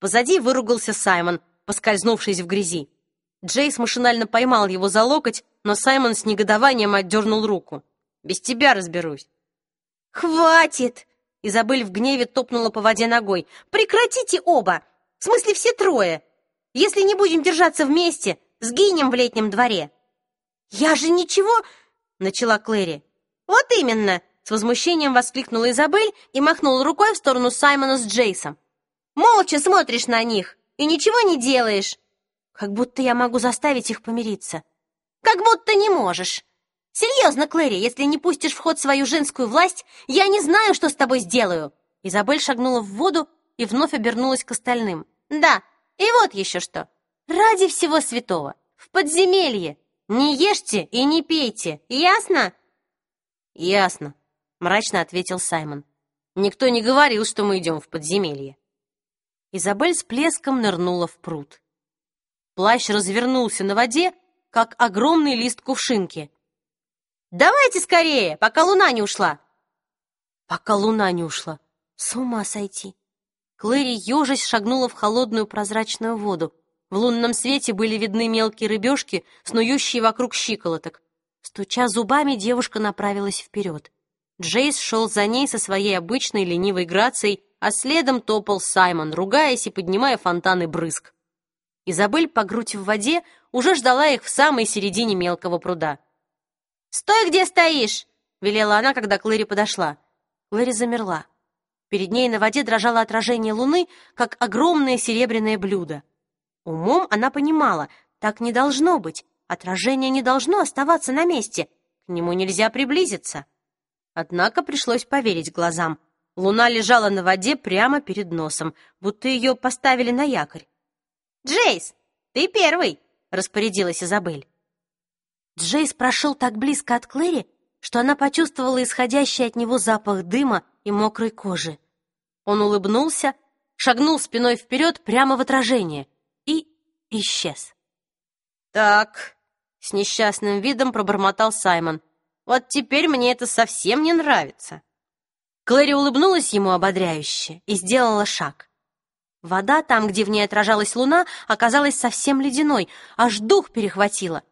Позади выругался Саймон, поскользнувшись в грязи. Джейс машинально поймал его за локоть, но Саймон с негодованием отдернул руку. «Без тебя разберусь». «Хватит!» Изабель в гневе топнула по воде ногой. «Прекратите оба! В смысле, все трое! Если не будем держаться вместе, сгинем в летнем дворе!» «Я же ничего...» — начала Клэри. «Вот именно!» — с возмущением воскликнула Изабель и махнула рукой в сторону Саймона с Джейсом. «Молча смотришь на них и ничего не делаешь!» «Как будто я могу заставить их помириться!» «Как будто не можешь!» «Серьезно, Клэри, если не пустишь в ход свою женскую власть, я не знаю, что с тобой сделаю!» Изабель шагнула в воду и вновь обернулась к остальным. «Да, и вот еще что! Ради всего святого! В подземелье! Не ешьте и не пейте, ясно?» «Ясно», — мрачно ответил Саймон. «Никто не говорил, что мы идем в подземелье». Изабель с плеском нырнула в пруд. Плащ развернулся на воде, как огромный лист кувшинки. «Давайте скорее, пока луна не ушла!» «Пока луна не ушла! С ума сойти!» Клэри ежась шагнула в холодную прозрачную воду. В лунном свете были видны мелкие рыбешки, снующие вокруг щиколоток. Стуча зубами, девушка направилась вперед. Джейс шел за ней со своей обычной ленивой грацией, а следом топал Саймон, ругаясь и поднимая фонтаны брызг. Изабель по грудь в воде уже ждала их в самой середине мелкого пруда. «Стой, где стоишь!» — велела она, когда Клэри подошла. Клэри замерла. Перед ней на воде дрожало отражение луны, как огромное серебряное блюдо. Умом она понимала, так не должно быть, отражение не должно оставаться на месте, к нему нельзя приблизиться. Однако пришлось поверить глазам. Луна лежала на воде прямо перед носом, будто ее поставили на якорь. «Джейс, ты первый!» — распорядилась Изабель. Джейс прошел так близко от Клэри, что она почувствовала исходящий от него запах дыма и мокрой кожи. Он улыбнулся, шагнул спиной вперед прямо в отражение — исчез. «Так», — с несчастным видом пробормотал Саймон. Вот теперь мне это совсем не нравится». Клэри улыбнулась ему ободряюще и сделала шаг. Вода, там, где в ней отражалась луна, оказалась совсем ледяной, аж дух перехватило.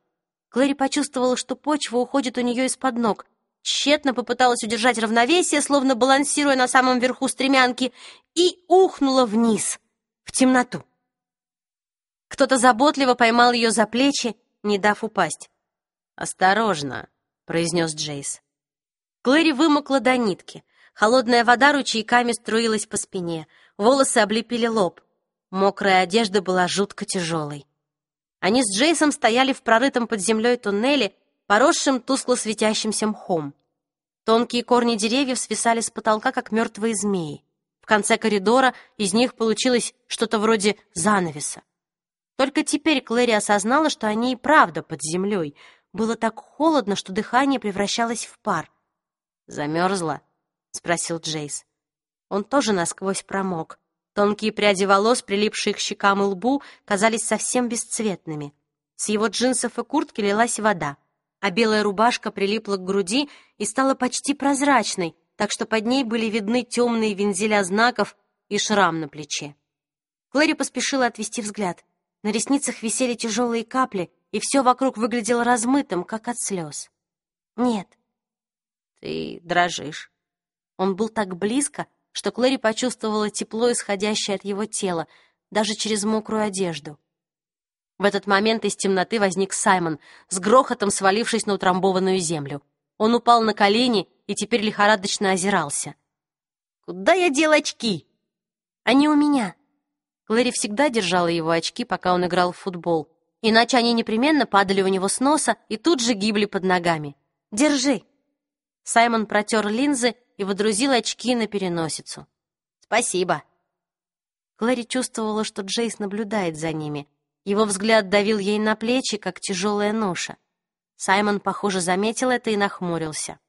Клэри почувствовала, что почва уходит у нее из-под ног. Тщетно попыталась удержать равновесие, словно балансируя на самом верху стремянки, и ухнула вниз, в темноту. Кто-то заботливо поймал ее за плечи, не дав упасть. «Осторожно», — произнес Джейс. Клэри вымокла до нитки. Холодная вода ручейками струилась по спине, волосы облепили лоб. Мокрая одежда была жутко тяжелой. Они с Джейсом стояли в прорытом под землей туннеле, поросшем тускло светящимся мхом. Тонкие корни деревьев свисали с потолка, как мертвые змеи. В конце коридора из них получилось что-то вроде занавеса. Только теперь Клэри осознала, что они и правда под землей. Было так холодно, что дыхание превращалось в пар. «Замерзла?» — спросил Джейс. Он тоже насквозь промок. Тонкие пряди волос, прилипшие к щекам и лбу, казались совсем бесцветными. С его джинсов и куртки лилась вода, а белая рубашка прилипла к груди и стала почти прозрачной, так что под ней были видны темные вензеля знаков и шрам на плече. Клэри поспешила отвести взгляд. На ресницах висели тяжелые капли, и все вокруг выглядело размытым, как от слез. «Нет». «Ты дрожишь». Он был так близко, что Клэри почувствовала тепло, исходящее от его тела, даже через мокрую одежду. В этот момент из темноты возник Саймон, с грохотом свалившись на утрамбованную землю. Он упал на колени и теперь лихорадочно озирался. «Куда я дел очки?» «Они у меня». Клэри всегда держала его очки, пока он играл в футбол, иначе они непременно падали у него с носа и тут же гибли под ногами. «Держи». Саймон протер линзы и водрузил очки на переносицу. «Спасибо». Клэри чувствовала, что Джейс наблюдает за ними. Его взгляд давил ей на плечи, как тяжелая ноша. Саймон, похоже, заметил это и нахмурился.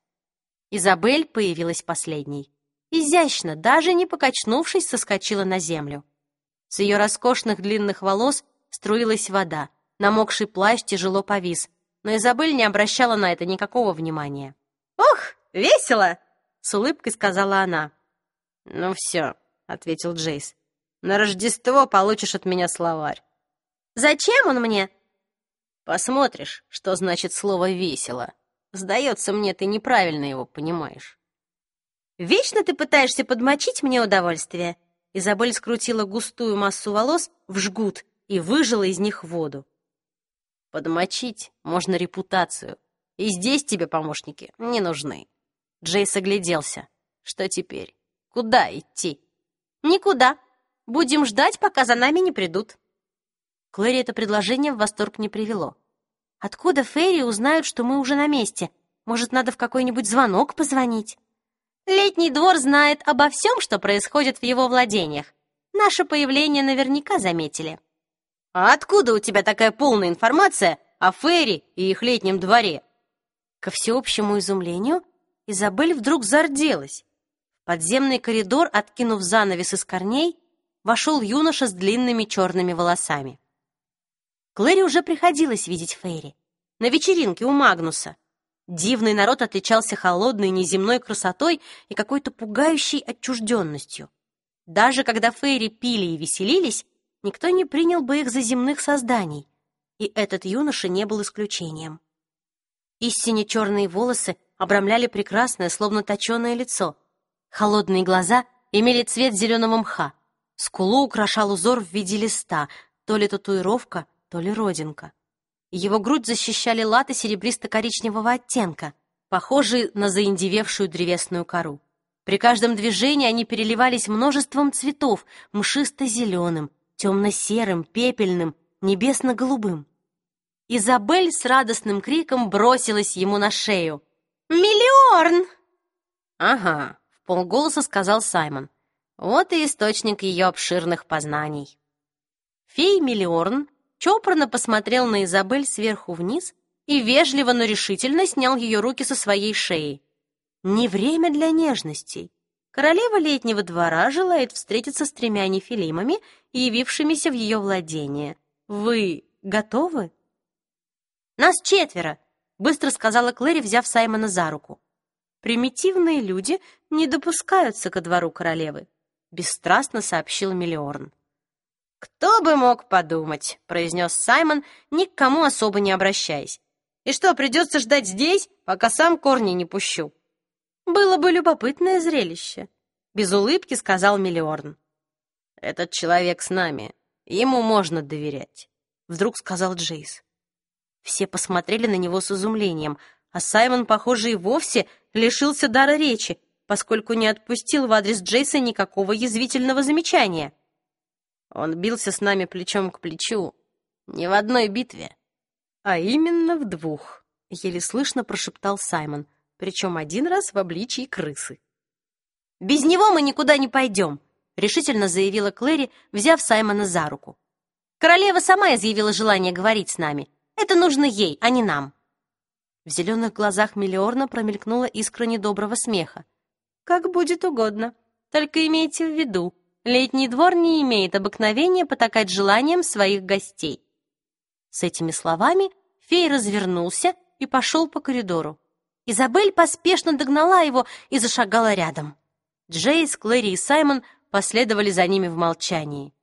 Изабель появилась последней. Изящно, даже не покачнувшись, соскочила на землю. С ее роскошных длинных волос струилась вода, намокший плащ тяжело повис, но Изабель не обращала на это никакого внимания. «Ох, весело!» с улыбкой сказала она. «Ну все», — ответил Джейс. «На Рождество получишь от меня словарь». «Зачем он мне?» «Посмотришь, что значит слово «весело». Сдается мне, ты неправильно его понимаешь». «Вечно ты пытаешься подмочить мне удовольствие». Изабель скрутила густую массу волос в жгут и выжила из них воду. «Подмочить можно репутацию, и здесь тебе помощники не нужны». Джейс огляделся. Что теперь? Куда идти? Никуда. Будем ждать, пока за нами не придут. Клэри это предложение в восторг не привело. Откуда Ферри узнают, что мы уже на месте? Может, надо в какой-нибудь звонок позвонить? Летний двор знает обо всем, что происходит в его владениях. Наше появление наверняка заметили. А откуда у тебя такая полная информация о Ферри и их летнем дворе? Ко всеобщему изумлению, Изабель вдруг зарделась. В подземный коридор, откинув занавес из корней, вошел юноша с длинными черными волосами. Клэри уже приходилось видеть Фейри. На вечеринке у Магнуса. Дивный народ отличался холодной неземной красотой и какой-то пугающей отчужденностью. Даже когда Фейри пили и веселились, никто не принял бы их за земных созданий. И этот юноша не был исключением. Истине черные волосы обрамляли прекрасное, словно точеное лицо. Холодные глаза имели цвет зеленого мха. Скулу украшал узор в виде листа, то ли татуировка, то ли родинка. Его грудь защищали латы серебристо-коричневого оттенка, похожие на заиндевевшую древесную кору. При каждом движении они переливались множеством цветов, мшисто-зеленым, темно-серым, пепельным, небесно-голубым. Изабель с радостным криком бросилась ему на шею. «Миллиорн!» «Ага», — в полголоса сказал Саймон. «Вот и источник ее обширных познаний». Фей Миллиорн чопорно посмотрел на Изабель сверху вниз и вежливо, но решительно снял ее руки со своей шеи. Не время для нежностей. Королева летнего двора желает встретиться с тремя нефилимами, явившимися в ее владение. Вы готовы? Нас четверо, быстро сказала Клэри, взяв Саймона за руку. «Примитивные люди не допускаются ко двору королевы», бесстрастно сообщил Миллиорн. «Кто бы мог подумать», — произнес Саймон, ни к кому особо не обращаясь. «И что, придется ждать здесь, пока сам корни не пущу?» «Было бы любопытное зрелище», — без улыбки сказал Миллиорн. «Этот человек с нами. Ему можно доверять», — вдруг сказал Джейс. Все посмотрели на него с изумлением, а Саймон, похоже, и вовсе лишился дара речи, поскольку не отпустил в адрес Джейса никакого язвительного замечания. Он бился с нами плечом к плечу, не в одной битве, а именно в двух, еле слышно прошептал Саймон, причем один раз в обличии крысы. «Без него мы никуда не пойдем», — решительно заявила Клэри, взяв Саймона за руку. «Королева сама изъявила желание говорить с нами, это нужно ей, а не нам». В зеленых глазах Миллиорна промелькнула искра недоброго смеха. «Как будет угодно. Только имейте в виду, летний двор не имеет обыкновения потакать желаниям своих гостей». С этими словами фей развернулся и пошел по коридору. Изабель поспешно догнала его и зашагала рядом. Джейс, Клэри и Саймон последовали за ними в молчании.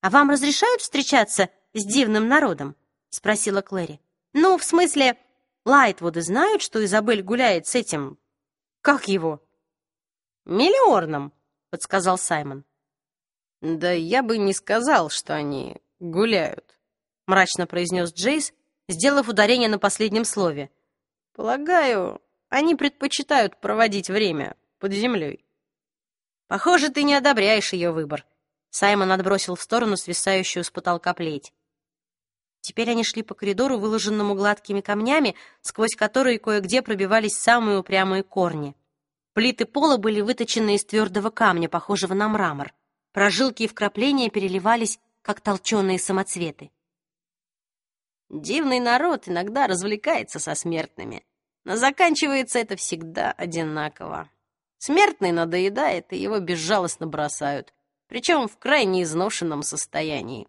«А вам разрешают встречаться с дивным народом?» — спросила Клэри. «Ну, в смысле, Лайтвуды знают, что Изабель гуляет с этим... Как его?» «Миллиорном», — подсказал Саймон. «Да я бы не сказал, что они гуляют», — мрачно произнес Джейс, сделав ударение на последнем слове. «Полагаю, они предпочитают проводить время под землей». «Похоже, ты не одобряешь ее выбор», — Саймон отбросил в сторону свисающую с потолка плеть. Теперь они шли по коридору, выложенному гладкими камнями, сквозь которые кое-где пробивались самые упрямые корни. Плиты пола были выточены из твердого камня, похожего на мрамор. Прожилки и вкрапления переливались, как толченые самоцветы. Дивный народ иногда развлекается со смертными, но заканчивается это всегда одинаково. Смертный надоедает, и его безжалостно бросают, причем в крайне изношенном состоянии.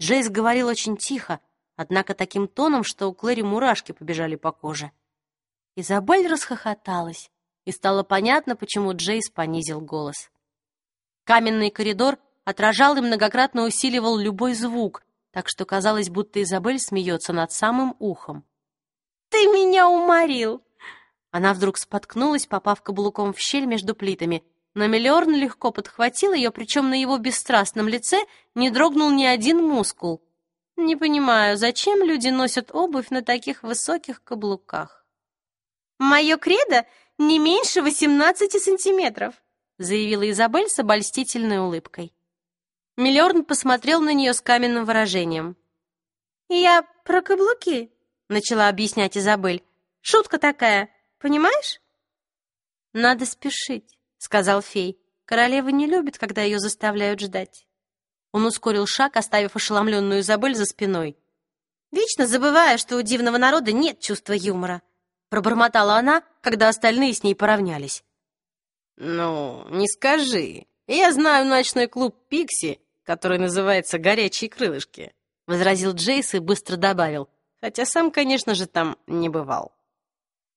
Джейс говорил очень тихо, однако таким тоном, что у Клэри мурашки побежали по коже. Изабель расхохоталась, и стало понятно, почему Джейс понизил голос. Каменный коридор отражал и многократно усиливал любой звук, так что казалось, будто Изабель смеется над самым ухом. «Ты меня уморил!» Она вдруг споткнулась, попав каблуком в щель между плитами, но Миллиорн легко подхватил ее, причем на его бесстрастном лице не дрогнул ни один мускул. Не понимаю, зачем люди носят обувь на таких высоких каблуках? «Мое кредо не меньше восемнадцати сантиметров», заявила Изабель с обольстительной улыбкой. Миллиорн посмотрел на нее с каменным выражением. «Я про каблуки», — начала объяснять Изабель. «Шутка такая, понимаешь?» «Надо спешить», сказал фей. Королева не любит, когда ее заставляют ждать. Он ускорил шаг, оставив ошеломленную Изабель за спиной. «Вечно забывая, что у дивного народа нет чувства юмора», пробормотала она, когда остальные с ней поравнялись. «Ну, не скажи. Я знаю ночной клуб «Пикси», который называется «Горячие крылышки», возразил Джейс и быстро добавил, хотя сам, конечно же, там не бывал.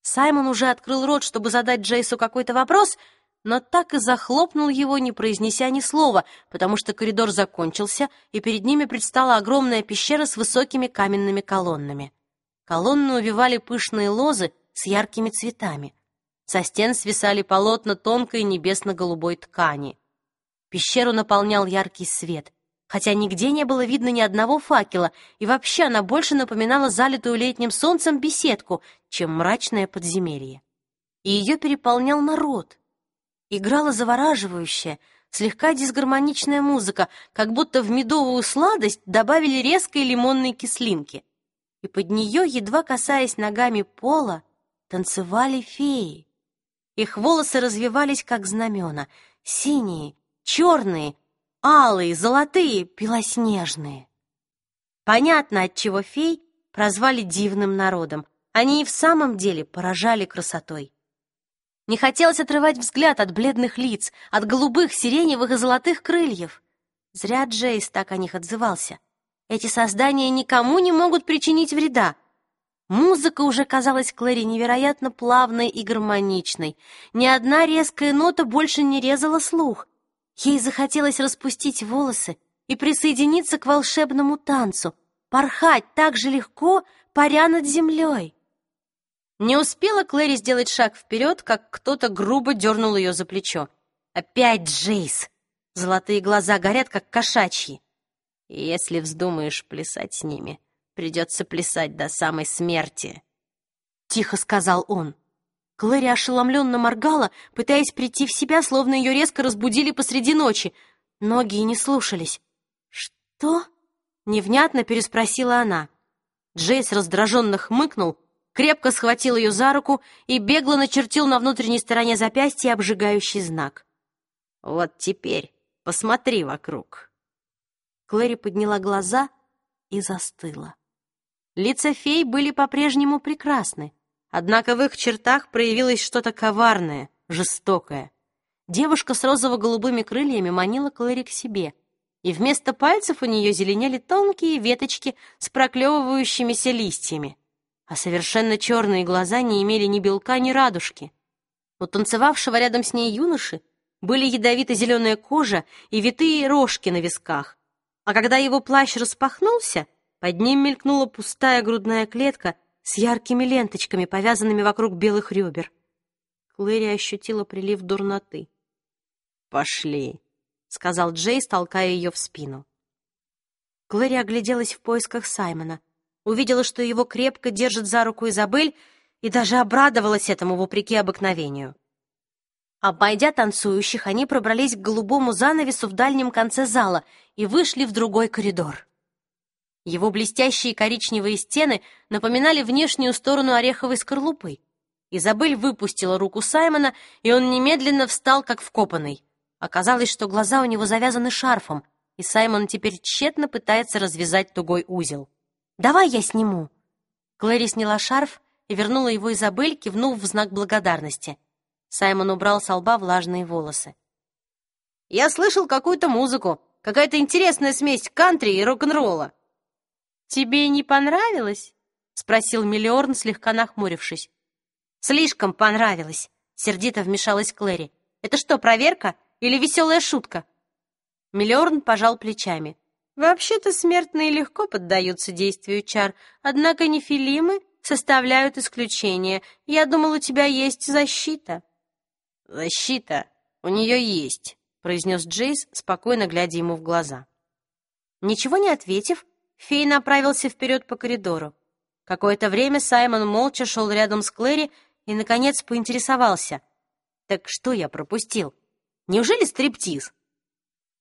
Саймон уже открыл рот, чтобы задать Джейсу какой-то вопрос, но так и захлопнул его, не произнеся ни слова, потому что коридор закончился, и перед ними предстала огромная пещера с высокими каменными колоннами. Колонны увивали пышные лозы с яркими цветами. Со стен свисали полотна тонкой небесно-голубой ткани. Пещеру наполнял яркий свет, хотя нигде не было видно ни одного факела, и вообще она больше напоминала залитую летним солнцем беседку, чем мрачное подземелье. И ее переполнял народ — играла завораживающая, слегка дисгармоничная музыка, как будто в медовую сладость добавили резкой лимонной кислинки. И под нее, едва касаясь ногами пола, танцевали феи. Их волосы развивались, как знамена, синие, черные, алые, золотые, белоснежные. Понятно, отчего фей прозвали дивным народом. Они и в самом деле поражали красотой. Не хотелось отрывать взгляд от бледных лиц, от голубых, сиреневых и золотых крыльев. Зря Джейс так о них отзывался. Эти создания никому не могут причинить вреда. Музыка уже казалась Клэри невероятно плавной и гармоничной. Ни одна резкая нота больше не резала слух. Ей захотелось распустить волосы и присоединиться к волшебному танцу, порхать так же легко, паря над землей. Не успела Клэри сделать шаг вперед, как кто-то грубо дернул ее за плечо. «Опять Джейс!» Золотые глаза горят, как кошачьи. «Если вздумаешь плясать с ними, придется плясать до самой смерти», — тихо сказал он. Клэри ошеломленно моргала, пытаясь прийти в себя, словно ее резко разбудили посреди ночи. Ноги не слушались. «Что?» — невнятно переспросила она. Джейс раздраженно хмыкнул, крепко схватил ее за руку и бегло начертил на внутренней стороне запястья обжигающий знак. «Вот теперь посмотри вокруг». Клэри подняла глаза и застыла. Лица фей были по-прежнему прекрасны, однако в их чертах проявилось что-то коварное, жестокое. Девушка с розово-голубыми крыльями манила Клэри к себе, и вместо пальцев у нее зеленели тонкие веточки с проклевывающимися листьями а совершенно черные глаза не имели ни белка, ни радужки. У танцевавшего рядом с ней юноши были ядовито-зеленая кожа и витые рожки на висках, а когда его плащ распахнулся, под ним мелькнула пустая грудная клетка с яркими ленточками, повязанными вокруг белых ребер. Клэри ощутила прилив дурноты. «Пошли», — сказал Джейс, толкая ее в спину. Клэри огляделась в поисках Саймона увидела, что его крепко держит за руку Изабель, и даже обрадовалась этому вопреки обыкновению. Обойдя танцующих, они пробрались к голубому занавесу в дальнем конце зала и вышли в другой коридор. Его блестящие коричневые стены напоминали внешнюю сторону ореховой скорлупы. Изабель выпустила руку Саймона, и он немедленно встал, как вкопанный. Оказалось, что глаза у него завязаны шарфом, и Саймон теперь тщетно пытается развязать тугой узел. Давай я сниму». Клэри сняла шарф и вернула его Изабель, кивнув в знак благодарности. Саймон убрал с лба влажные волосы. «Я слышал какую-то музыку, какая-то интересная смесь кантри и рок-н-ролла». «Тебе не понравилось?» — спросил Миллиорн, слегка нахмурившись. «Слишком понравилось», — сердито вмешалась Клэри. «Это что, проверка или веселая шутка?» Миллиорн пожал плечами. Вообще-то смертные легко поддаются действию чар, однако нефилимы составляют исключение. Я думал, у тебя есть защита». «Защита у нее есть», — произнес Джейс, спокойно глядя ему в глаза. Ничего не ответив, фей направился вперед по коридору. Какое-то время Саймон молча шел рядом с Клэри и, наконец, поинтересовался. «Так что я пропустил? Неужели стриптиз?»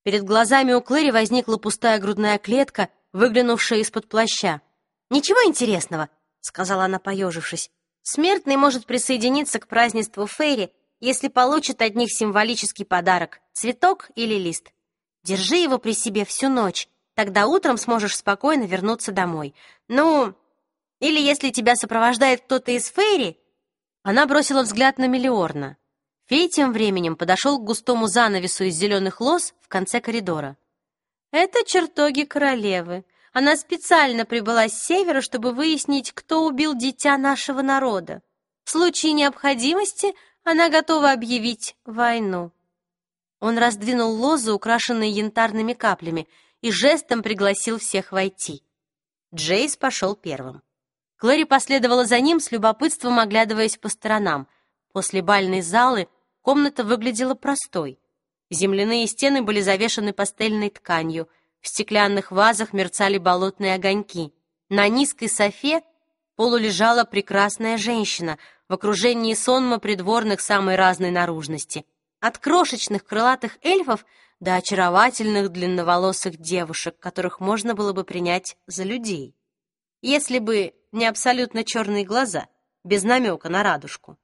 Перед глазами у Клэри возникла пустая грудная клетка, выглянувшая из-под плаща. «Ничего интересного», — сказала она, поежившись. «Смертный может присоединиться к празднеству Фейри, если получит от них символический подарок — цветок или лист. Держи его при себе всю ночь, тогда утром сможешь спокойно вернуться домой. Ну, или если тебя сопровождает кто-то из Фейри...» Она бросила взгляд на Мелиорна. Фей тем временем подошел к густому занавесу из зеленых лоз в конце коридора. «Это чертоги королевы. Она специально прибыла с севера, чтобы выяснить, кто убил дитя нашего народа. В случае необходимости она готова объявить войну». Он раздвинул лозы, украшенные янтарными каплями, и жестом пригласил всех войти. Джейс пошел первым. Клэри последовала за ним, с любопытством оглядываясь по сторонам. После бальной залы Комната выглядела простой. Земляные стены были завешаны пастельной тканью, в стеклянных вазах мерцали болотные огоньки. На низкой софе полулежала прекрасная женщина в окружении сонма придворных самой разной наружности. От крошечных крылатых эльфов до очаровательных длинноволосых девушек, которых можно было бы принять за людей. Если бы не абсолютно черные глаза, без намека на радужку.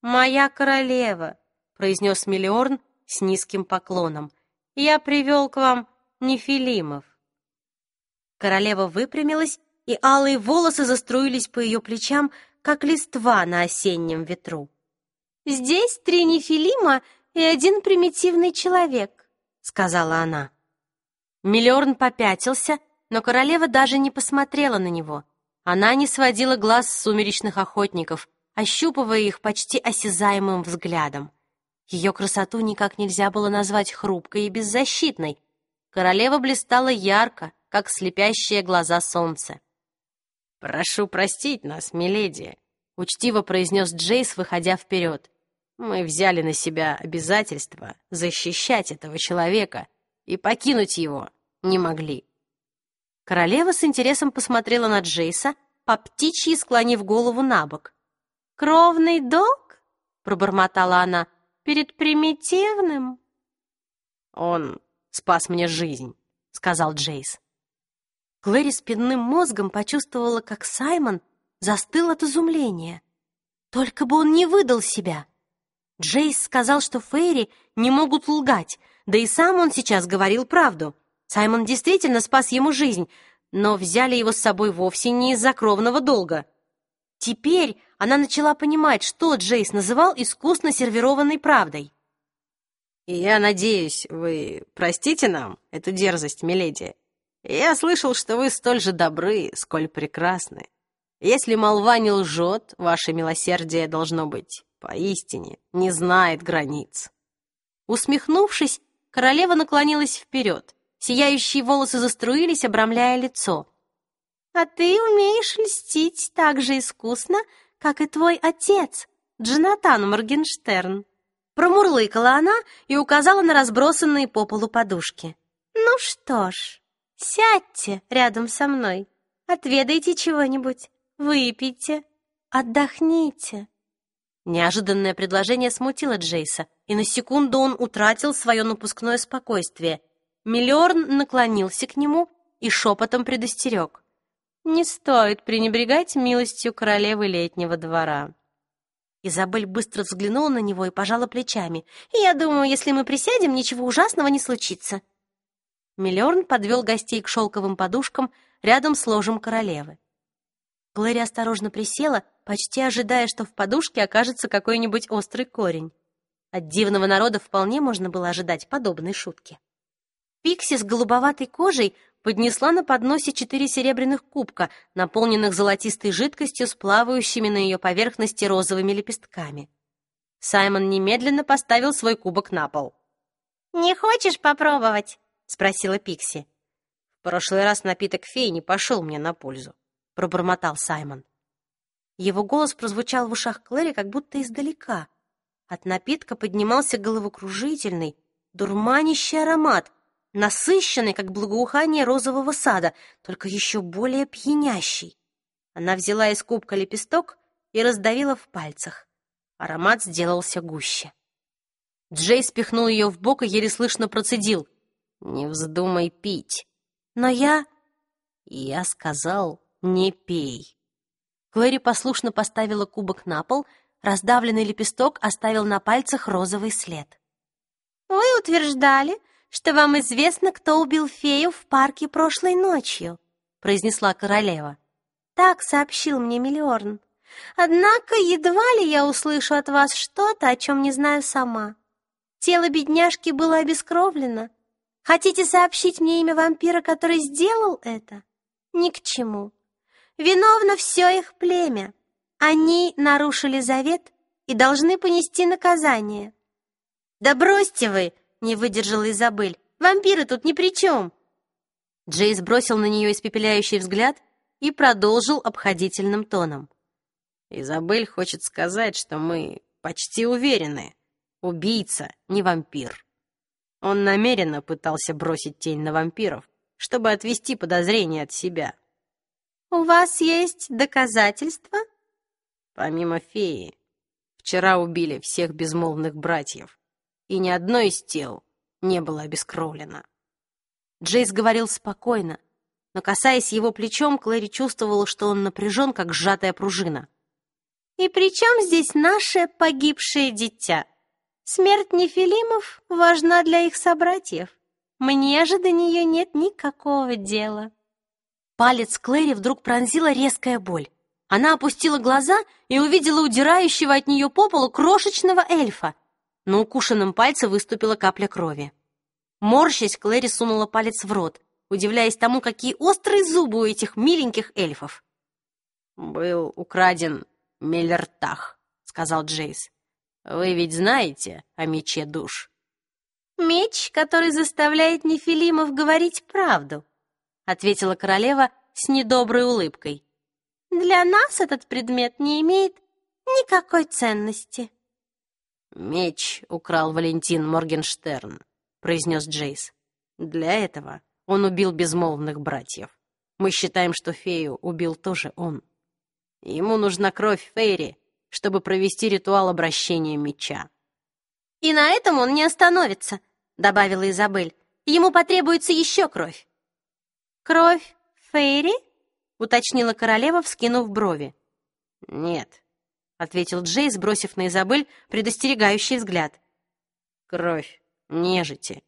«Моя королева!» Произнес Миллиорн с низким поклоном. «Я привел к вам нефилимов». Королева выпрямилась, и алые волосы заструились по ее плечам, как листва на осеннем ветру. «Здесь три нефилима и один примитивный человек», — сказала она. Миллиорн попятился, но королева даже не посмотрела на него. Она не сводила глаз с сумеречных охотников, ощупывая их почти осязаемым взглядом. Ее красоту никак нельзя было назвать хрупкой и беззащитной. Королева блистала ярко, как слепящие глаза солнца. «Прошу простить нас, миледи», — учтиво произнес Джейс, выходя вперед. «Мы взяли на себя обязательство защищать этого человека и покинуть его не могли». Королева с интересом посмотрела на Джейса, по птичьи склонив голову на бок. «Кровный долг?» — пробормотала она. «Перед примитивным?» «Он спас мне жизнь», — сказал Джейс. Клэри спинным мозгом почувствовала, как Саймон застыл от изумления. Только бы он не выдал себя. Джейс сказал, что Фейри не могут лгать, да и сам он сейчас говорил правду. Саймон действительно спас ему жизнь, но взяли его с собой вовсе не из-за кровного долга. Теперь она начала понимать, что Джейс называл искусно сервированной правдой. «Я надеюсь, вы простите нам эту дерзость, миледи?» Я слышал, что вы столь же добры, сколь прекрасны. Если молва не лжет, ваше милосердие должно быть поистине не знает границ». Усмехнувшись, королева наклонилась вперед. Сияющие волосы заструились, обрамляя лицо. «А ты умеешь льстить так же искусно, как и твой отец, Джонатан Моргенштерн». Промурлыкала она и указала на разбросанные по полу подушки. «Ну что ж, Сядьте рядом со мной, отведайте чего-нибудь, выпейте, отдохните». Неожиданное предложение смутило Джейса, и на секунду он утратил свое напускное спокойствие. Миллиорн наклонился к нему и шепотом предостерег. «Не стоит пренебрегать милостью королевы летнего двора». Изабель быстро взглянула на него и пожала плечами. «Я думаю, если мы присядем, ничего ужасного не случится». Миллиорн подвел гостей к шелковым подушкам рядом с ложем королевы. Глэри осторожно присела, почти ожидая, что в подушке окажется какой-нибудь острый корень. От дивного народа вполне можно было ожидать подобной шутки. Пикси с голубоватой кожей поднесла на подносе четыре серебряных кубка, наполненных золотистой жидкостью с плавающими на ее поверхности розовыми лепестками. Саймон немедленно поставил свой кубок на пол. «Не хочешь попробовать?» спросила Пикси. В прошлый раз напиток феи не пошел мне на пользу, пробормотал Саймон. Его голос прозвучал в ушах Клэри как будто издалека. От напитка поднимался головокружительный, дурманящий аромат, насыщенный, как благоухание розового сада, только еще более пьянящий. Она взяла из кубка лепесток и раздавила в пальцах. Аромат сделался гуще. Джей спихнул ее в бок и еле слышно процедил — не вздумай пить. Но я... Я сказал, не пей. Клэри послушно поставила кубок на пол, раздавленный лепесток оставил на пальцах розовый след. «Вы утверждали, что вам известно, кто убил фею в парке прошлой ночью», произнесла королева. «Так сообщил мне Миллиорн. Однако едва ли я услышу от вас что-то, о чем не знаю сама. Тело бедняжки было обескровлено, Хотите сообщить мне имя вампира, который сделал это? Ни к чему. Виновно все их племя. Они нарушили завет и должны понести наказание. Да бросьте вы, не выдержала Изабель. Вампиры тут ни при чем. Джейс бросил на нее испепеляющий взгляд и продолжил обходительным тоном. Изабель хочет сказать, что мы почти уверены. Убийца не вампир. Он намеренно пытался бросить тень на вампиров, чтобы отвести подозрения от себя. «У вас есть доказательства?» Помимо феи, вчера убили всех безмолвных братьев, и ни одно из тел не было обескровлено. Джейс говорил спокойно, но, касаясь его плечом, Клэри чувствовала, что он напряжен, как сжатая пружина. «И при чем здесь наше погибшее дитя?» Смерть нефилимов важна для их собратьев. Мне же до нее нет никакого дела. Палец Клэри вдруг пронзила резкая боль. Она опустила глаза и увидела удирающего от нее по полу крошечного эльфа. На укушенном пальце выступила капля крови. Морщась, Клэри сунула палец в рот, удивляясь тому, какие острые зубы у этих миленьких эльфов. был украден Мелертах, сказал Джейс. Вы ведь знаете о мече душ? Меч, который заставляет нефилимов говорить правду, ответила королева с недоброй улыбкой. Для нас этот предмет не имеет никакой ценности. Меч украл Валентин Моргенштерн, произнес Джейс. Для этого он убил безмолвных братьев. Мы считаем, что фею убил тоже он. Ему нужна кровь Фейри, чтобы провести ритуал обращения меча. «И на этом он не остановится», — добавила Изабель. «Ему потребуется еще кровь». «Кровь Фейри?» — уточнила королева, вскинув брови. «Нет», — ответил Джейс, бросив на Изабель предостерегающий взгляд. «Кровь нежити,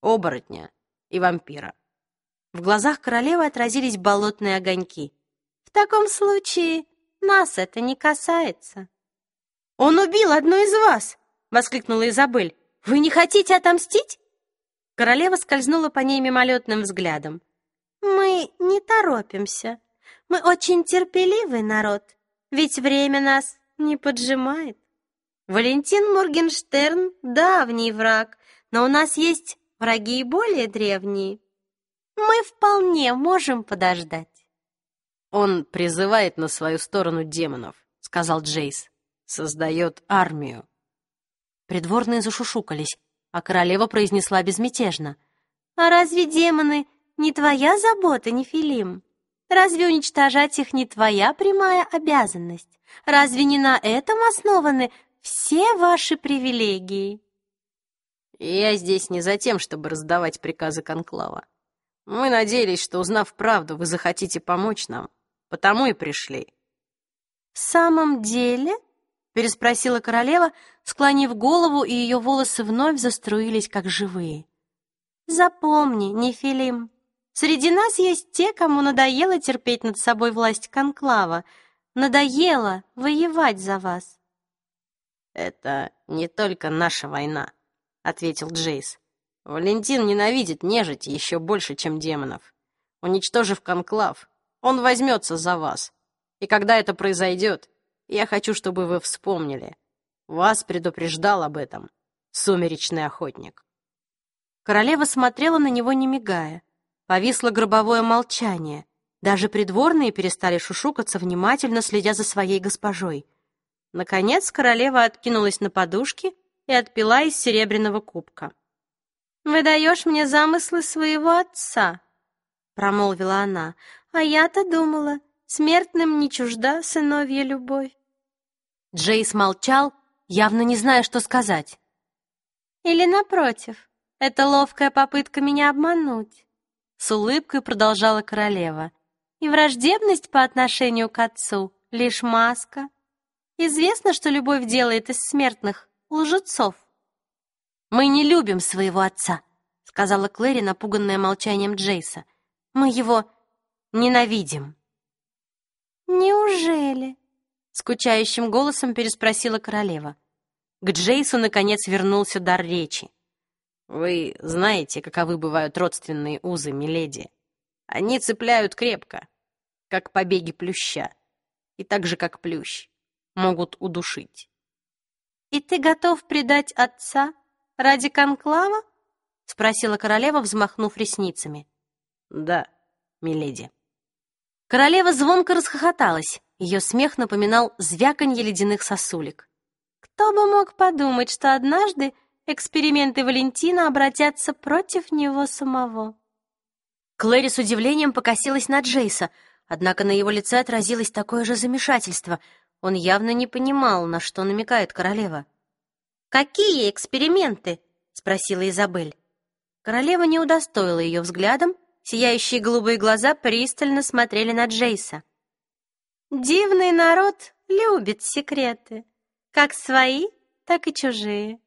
оборотня и вампира». В глазах королевы отразились болотные огоньки. «В таком случае нас это не касается». «Он убил одну из вас!» — воскликнула Изабель. «Вы не хотите отомстить?» Королева скользнула по ней мимолетным взглядом. «Мы не торопимся. Мы очень терпеливый народ, ведь время нас не поджимает. Валентин Моргенштерн — давний враг, но у нас есть враги и более древние. Мы вполне можем подождать». «Он призывает на свою сторону демонов», — сказал Джейс. «Создает армию». Придворные зашушукались, а королева произнесла безмятежно. «А разве демоны не твоя забота, не Филим? Разве уничтожать их не твоя прямая обязанность? Разве не на этом основаны все ваши привилегии?» «Я здесь не за тем, чтобы раздавать приказы Конклава. Мы надеялись, что, узнав правду, вы захотите помочь нам, потому и пришли». «В самом деле?» — переспросила королева, склонив голову, и ее волосы вновь заструились, как живые. «Запомни, Нефилим, среди нас есть те, кому надоело терпеть над собой власть конклава, надоело воевать за вас». «Это не только наша война», — ответил Джейс. «Валентин ненавидит нежить еще больше, чем демонов. Уничтожив конклав, он возьмется за вас. И когда это произойдет, я хочу, чтобы вы вспомнили. Вас предупреждал об этом сумеречный охотник». Королева смотрела на него, не мигая. Повисло гробовое молчание. Даже придворные перестали шушукаться, внимательно следя за своей госпожой. Наконец королева откинулась на подушки и отпила из серебряного кубка. «Выдаешь мне замыслы своего отца», — промолвила она, «а я-то думала, смертным не чужда сыновья любовь». Джейс молчал, явно не зная, что сказать. «Или, напротив, это ловкая попытка меня обмануть», — с улыбкой продолжала королева. «И враждебность по отношению к отцу — лишь маска. Известно, что любовь делает из смертных лжецов». «Мы не любим своего отца», — сказала Клэри, напуганная молчанием Джейса. «Мы его ненавидим». «Неужели?» — скучающим голосом переспросила королева. К Джейсу, наконец, вернулся дар речи. «Вы знаете, каковы бывают родственные узы, миледи. Они цепляют крепко, как побеги плюща, и так же, как плющ, могут удушить». «И ты готов предать отца ради конклава?» — спросила королева, взмахнув ресницами. «Да, миледи». Королева звонко расхохоталась. Ее смех напоминал звяканье ледяных сосулек. Кто бы мог подумать, что однажды эксперименты Валентина обратятся против него самого. Клэри с удивлением покосилась на Джейса, однако на его лице отразилось такое же замешательство. Он явно не понимал, на что намекает королева. «Какие эксперименты?» — спросила Изабель. Королева не удостоила ее взглядом, Сияющие голубые глаза пристально смотрели на Джейса. «Дивный народ любит секреты, как свои, так и чужие.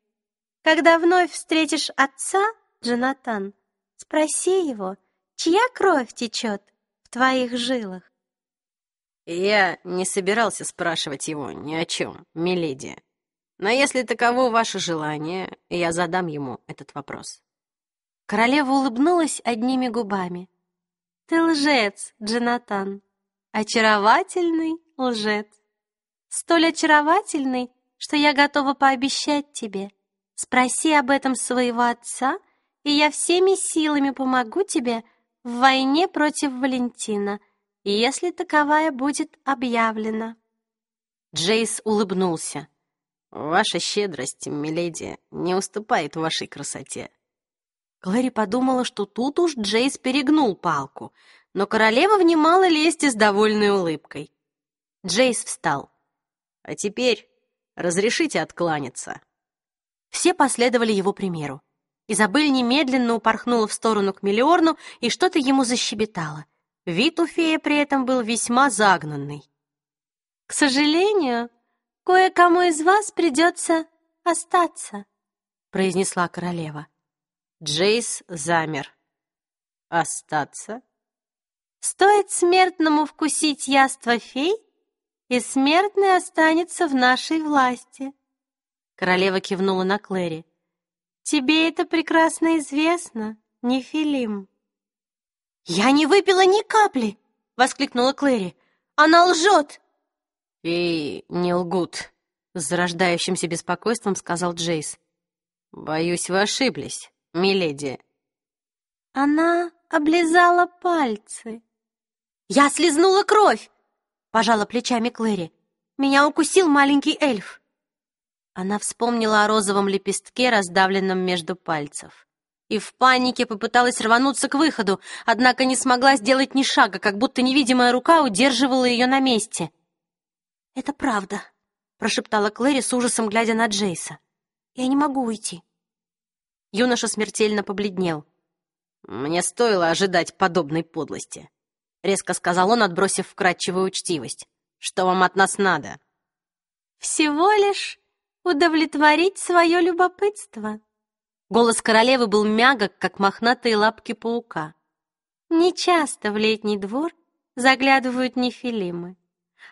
Когда вновь встретишь отца, Джонатан, спроси его, чья кровь течет в твоих жилах?» «Я не собирался спрашивать его ни о чем, миледи. Но если таково ваше желание, я задам ему этот вопрос». Королева улыбнулась одними губами. «Ты лжец, Джонатан. очаровательный лжец. Столь очаровательный, что я готова пообещать тебе. Спроси об этом своего отца, и я всеми силами помогу тебе в войне против Валентина, если таковая будет объявлена». Джейс улыбнулся. «Ваша щедрость, миледи, не уступает вашей красоте». Клэри подумала, что тут уж Джейс перегнул палку, но королева внимала лести с довольной улыбкой. Джейс встал. «А теперь разрешите откланяться». Все последовали его примеру. Изабель немедленно упорхнула в сторону к Миллиорну и что-то ему защебетала. Вид у феи при этом был весьма загнанный. «К сожалению, кое-кому из вас придется остаться», произнесла королева. Джейс замер. «Остаться?» «Стоит смертному вкусить яство фей, и смертный останется в нашей власти». Королева кивнула на Клэри. «Тебе это прекрасно известно, Нефилим». «Я не выпила ни капли!» — воскликнула Клэри. «Она лжет!» «И не лгут», — с зарождающимся беспокойством сказал Джейс. «Боюсь, вы ошиблись, миледи». Она облизала пальцы. «Я слезнула кровь!» — пожала плечами Клэри. «Меня укусил маленький эльф». Она вспомнила о розовом лепестке, раздавленном между пальцев. И в панике попыталась рвануться к выходу, однако не смогла сделать ни шага, как будто невидимая рука удерживала ее на месте. «Это правда», — прошептала Клэри с ужасом, глядя на Джейса. «Я не могу уйти». Юноша смертельно побледнел. «Мне стоило ожидать подобной подлости», — резко сказал он, отбросив вкрадчивую учтивость. «Что вам от нас надо?» «Всего лишь удовлетворить свое любопытство». Голос королевы был мягок, как мохнатые лапки паука. «Нечасто в летний двор заглядывают нефилимы.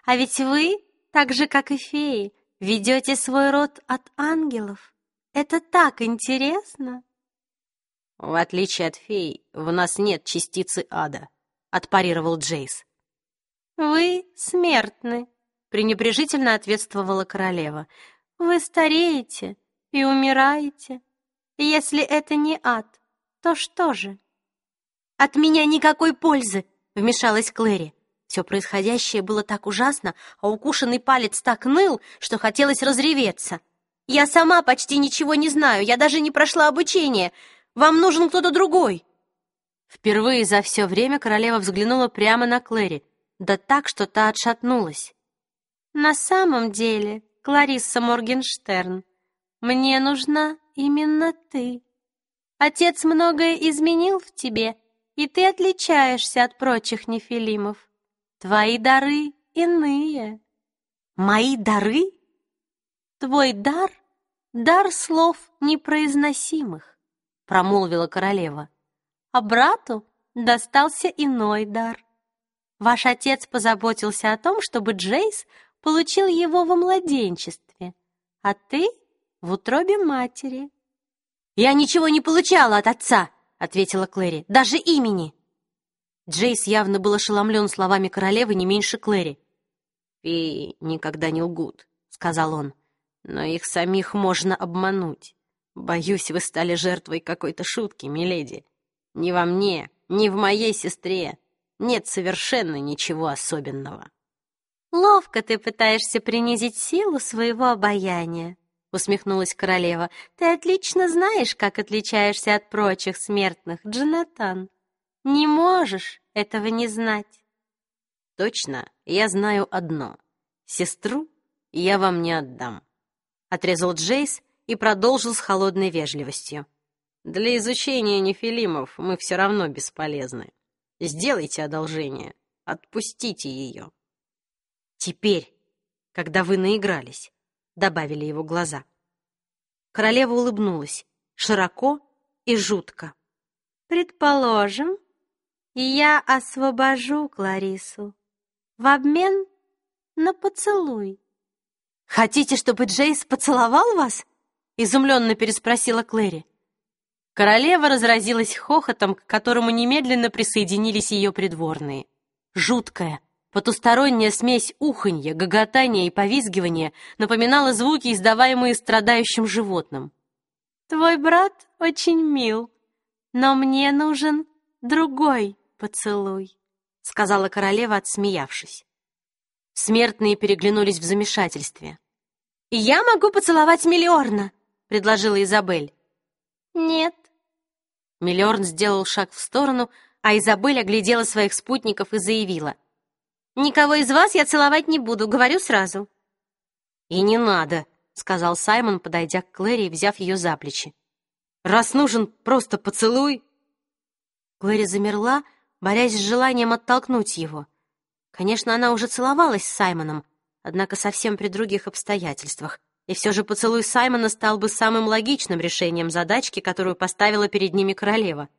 А ведь вы, так же, как и феи, ведете свой род от ангелов. Это так интересно!» «В отличие от фей, в нас нет частицы ада», — отпарировал Джейс. «Вы смертны», — пренебрежительно ответствовала королева. «Вы стареете и умираете. Если это не ад, то что же?» «От меня никакой пользы», — вмешалась Клэри. Все происходящее было так ужасно, а укушенный палец так ныл, что хотелось разреветься. «Я сама почти ничего не знаю, я даже не прошла обучение. Вам нужен кто-то другой!» Впервые за все время королева взглянула прямо на Клэри, да так, что та отшатнулась. «На самом деле, Кларисса Моргенштерн, мне нужна именно ты. Отец многое изменил в тебе, и ты отличаешься от прочих нефилимов. Твои дары иные». «Мои дары?» «Твой дар — дар слов непроизносимых промолвила королева. А брату достался иной дар. Ваш отец позаботился о том, чтобы Джейс получил его во младенчестве, а ты — в утробе матери. «Я ничего не получала от отца», — ответила Клэри, — «даже имени». Джейс явно был ошеломлен словами королевы не меньше Клэри. «Феи никогда не лгут», — сказал он, — «но их самих можно обмануть. Боюсь, вы стали жертвой какой-то шутки, миледи. Ни во мне, ни в моей сестре нет совершенно ничего особенного. Ловко ты пытаешься принизить силу своего обаяния, усмехнулась королева. Ты отлично знаешь, как отличаешься от прочих смертных, Джонатан. Не можешь этого не знать. Точно, я знаю одно. Сестру я вам не отдам, отрезал Джейс и продолжил с холодной вежливостью. «Для изучения нефилимов мы все равно бесполезны. Сделайте одолжение, отпустите ее». «Теперь, когда вы наигрались», — добавили его глаза. Королева улыбнулась, широко и жутко. «Предположим, я освобожу Кларису в обмен на поцелуй». «Хотите, чтобы Джейс поцеловал вас?» изумленно переспросила Клэри. Королева разразилась хохотом, к которому немедленно присоединились ее придворные. Жуткое, Потусторонняя смесь уханья, гоготания и повизгивания напоминала звуки, издаваемые страдающим животным. «Твой брат очень мил, но мне нужен другой поцелуй», — сказала королева, отсмеявшись. Смертные переглянулись в замешательстве. «Я могу поцеловать Миллиорна», — предложила Изабель. Нет. Миллиорн сделал шаг в сторону, а Изабель оглядела своих спутников и заявила. «Никого из вас я целовать не буду, говорю сразу». «И не надо», — сказал Саймон, подойдя к Клэри и взяв ее за плечи. «Раз нужен просто поцелуй...» Клэри замерла, борясь с желанием оттолкнуть его. Конечно, она уже целовалась с Саймоном, однако совсем при других обстоятельствах. И все же поцелуй Саймона стал бы самым логичным решением задачки, которую поставила перед ними королева.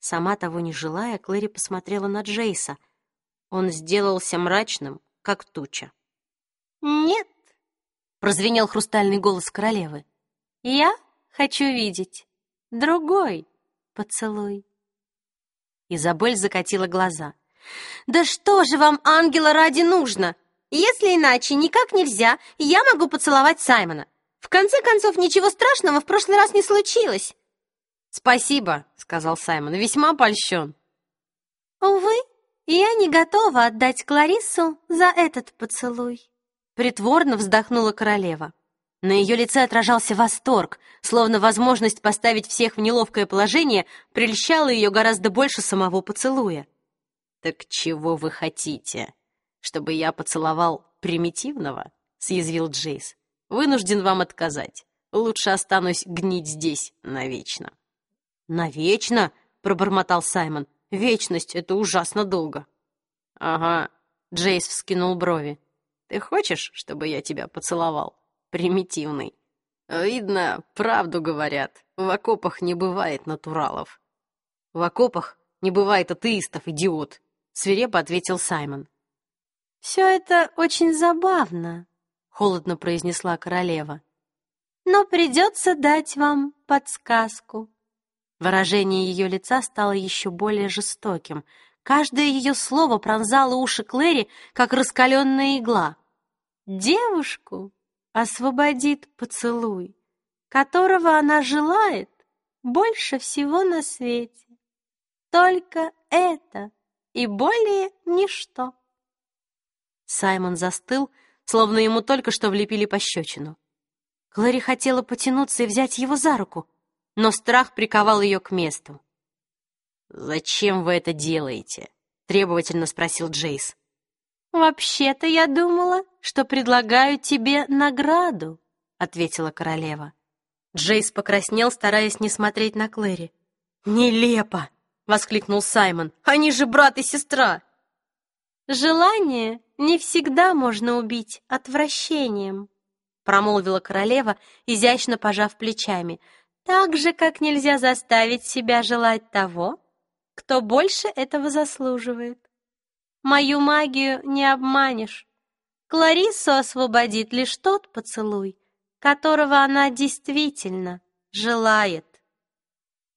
Сама того не желая, Клэри посмотрела на Джейса. Он сделался мрачным, как туча. «Нет», — прозвенел хрустальный голос королевы. «Я хочу видеть другой поцелуй». Изабель закатила глаза. «Да что же вам, ангела ради, нужно? Если иначе никак нельзя, я могу поцеловать Саймона. В конце концов, ничего страшного в прошлый раз не случилось». «Спасибо», — сказал Саймон, — «весьма польщен». «Увы, я не готова отдать Клариссу за этот поцелуй», — притворно вздохнула королева. На ее лице отражался восторг, словно возможность поставить всех в неловкое положение прельщала ее гораздо больше самого поцелуя. «Так чего вы хотите? Чтобы я поцеловал примитивного?» — съязвил Джейс. «Вынужден вам отказать. Лучше останусь гнить здесь навечно». «Навечно?» — пробормотал Саймон. «Вечность — это ужасно долго». «Ага», — Джейс вскинул брови. «Ты хочешь, чтобы я тебя поцеловал?» примитивный. Видно, правду говорят. В окопах не бывает натуралов. В окопах не бывает атеистов, идиот, свирепо ответил Саймон. Все это очень забавно, холодно произнесла королева. Но придется дать вам подсказку. Выражение ее лица стало еще более жестоким. Каждое ее слово пронзало уши Клэри, как раскаленная игла. Девушку освободит поцелуй, которого она желает больше всего на свете. Только это и более ничто. Саймон застыл, словно ему только что влепили пощечину. Клэри хотела потянуться и взять его за руку, но страх приковал ее к месту. «Зачем вы это делаете?» — требовательно спросил Джейс. «Вообще-то я думала, что предлагаю тебе награду», — ответила королева. Джейс покраснел, стараясь не смотреть на Клэри. «Нелепо!» — воскликнул Саймон. «Они же брат и сестра!» «Желание не всегда можно убить отвращением», — промолвила королева, изящно пожав плечами, «так же, как нельзя заставить себя желать того, кто больше этого заслуживает. Мою магию не обманешь. Клариссу освободит лишь тот поцелуй, которого она действительно желает.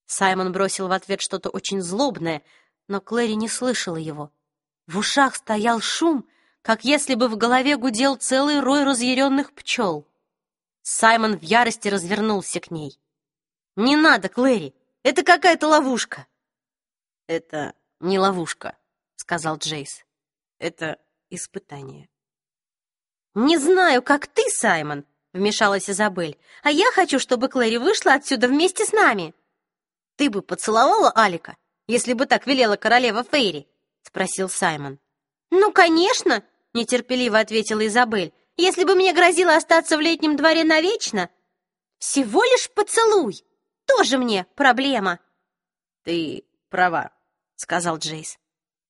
Саймон бросил в ответ что-то очень злобное, но Клэри не слышала его. В ушах стоял шум, как если бы в голове гудел целый рой разъяренных пчел. Саймон в ярости развернулся к ней. «Не надо, Клэри! Это какая-то ловушка!» «Это не ловушка», сказал Джейс. Это испытание. Не знаю, как ты, Саймон, вмешалась Изабель. А я хочу, чтобы Клэри вышла отсюда вместе с нами. Ты бы поцеловала Алика, если бы так велела королева Фейри, спросил Саймон. Ну, конечно, нетерпеливо ответила Изабель. Если бы мне грозило остаться в летнем дворе навечно, всего лишь поцелуй. Тоже мне проблема. Ты права, сказал Джейс.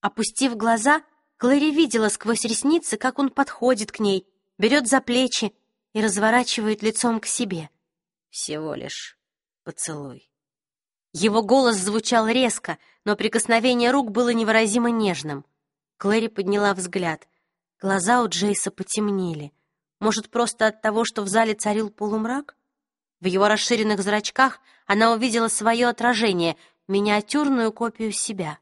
Опустив глаза, Клэри видела сквозь ресницы, как он подходит к ней, берет за плечи и разворачивает лицом к себе. Всего лишь поцелуй. Его голос звучал резко, но прикосновение рук было невыразимо нежным. Клэри подняла взгляд. Глаза у Джейса потемнели. Может, просто от того, что в зале царил полумрак? В его расширенных зрачках она увидела свое отражение, миниатюрную копию себя.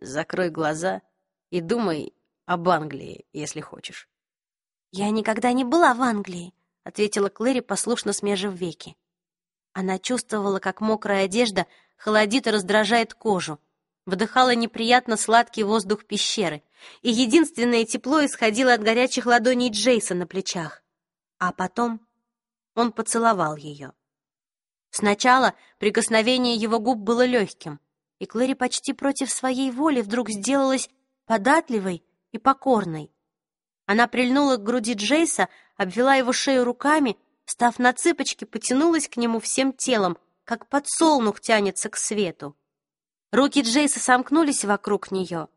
Закрой глаза и думай об Англии, если хочешь». «Я никогда не была в Англии», — ответила Клэри, послушно смежив веки. Она чувствовала, как мокрая одежда холодит и раздражает кожу, вдыхала неприятно сладкий воздух пещеры, и единственное тепло исходило от горячих ладоней Джейса на плечах. А потом он поцеловал ее. Сначала прикосновение его губ было легким, и Клэри почти против своей воли вдруг сделалась податливой и покорной. Она прильнула к груди Джейса, обвела его шею руками, став на цыпочки, потянулась к нему всем телом, как подсолнух тянется к свету. Руки Джейса сомкнулись вокруг нее,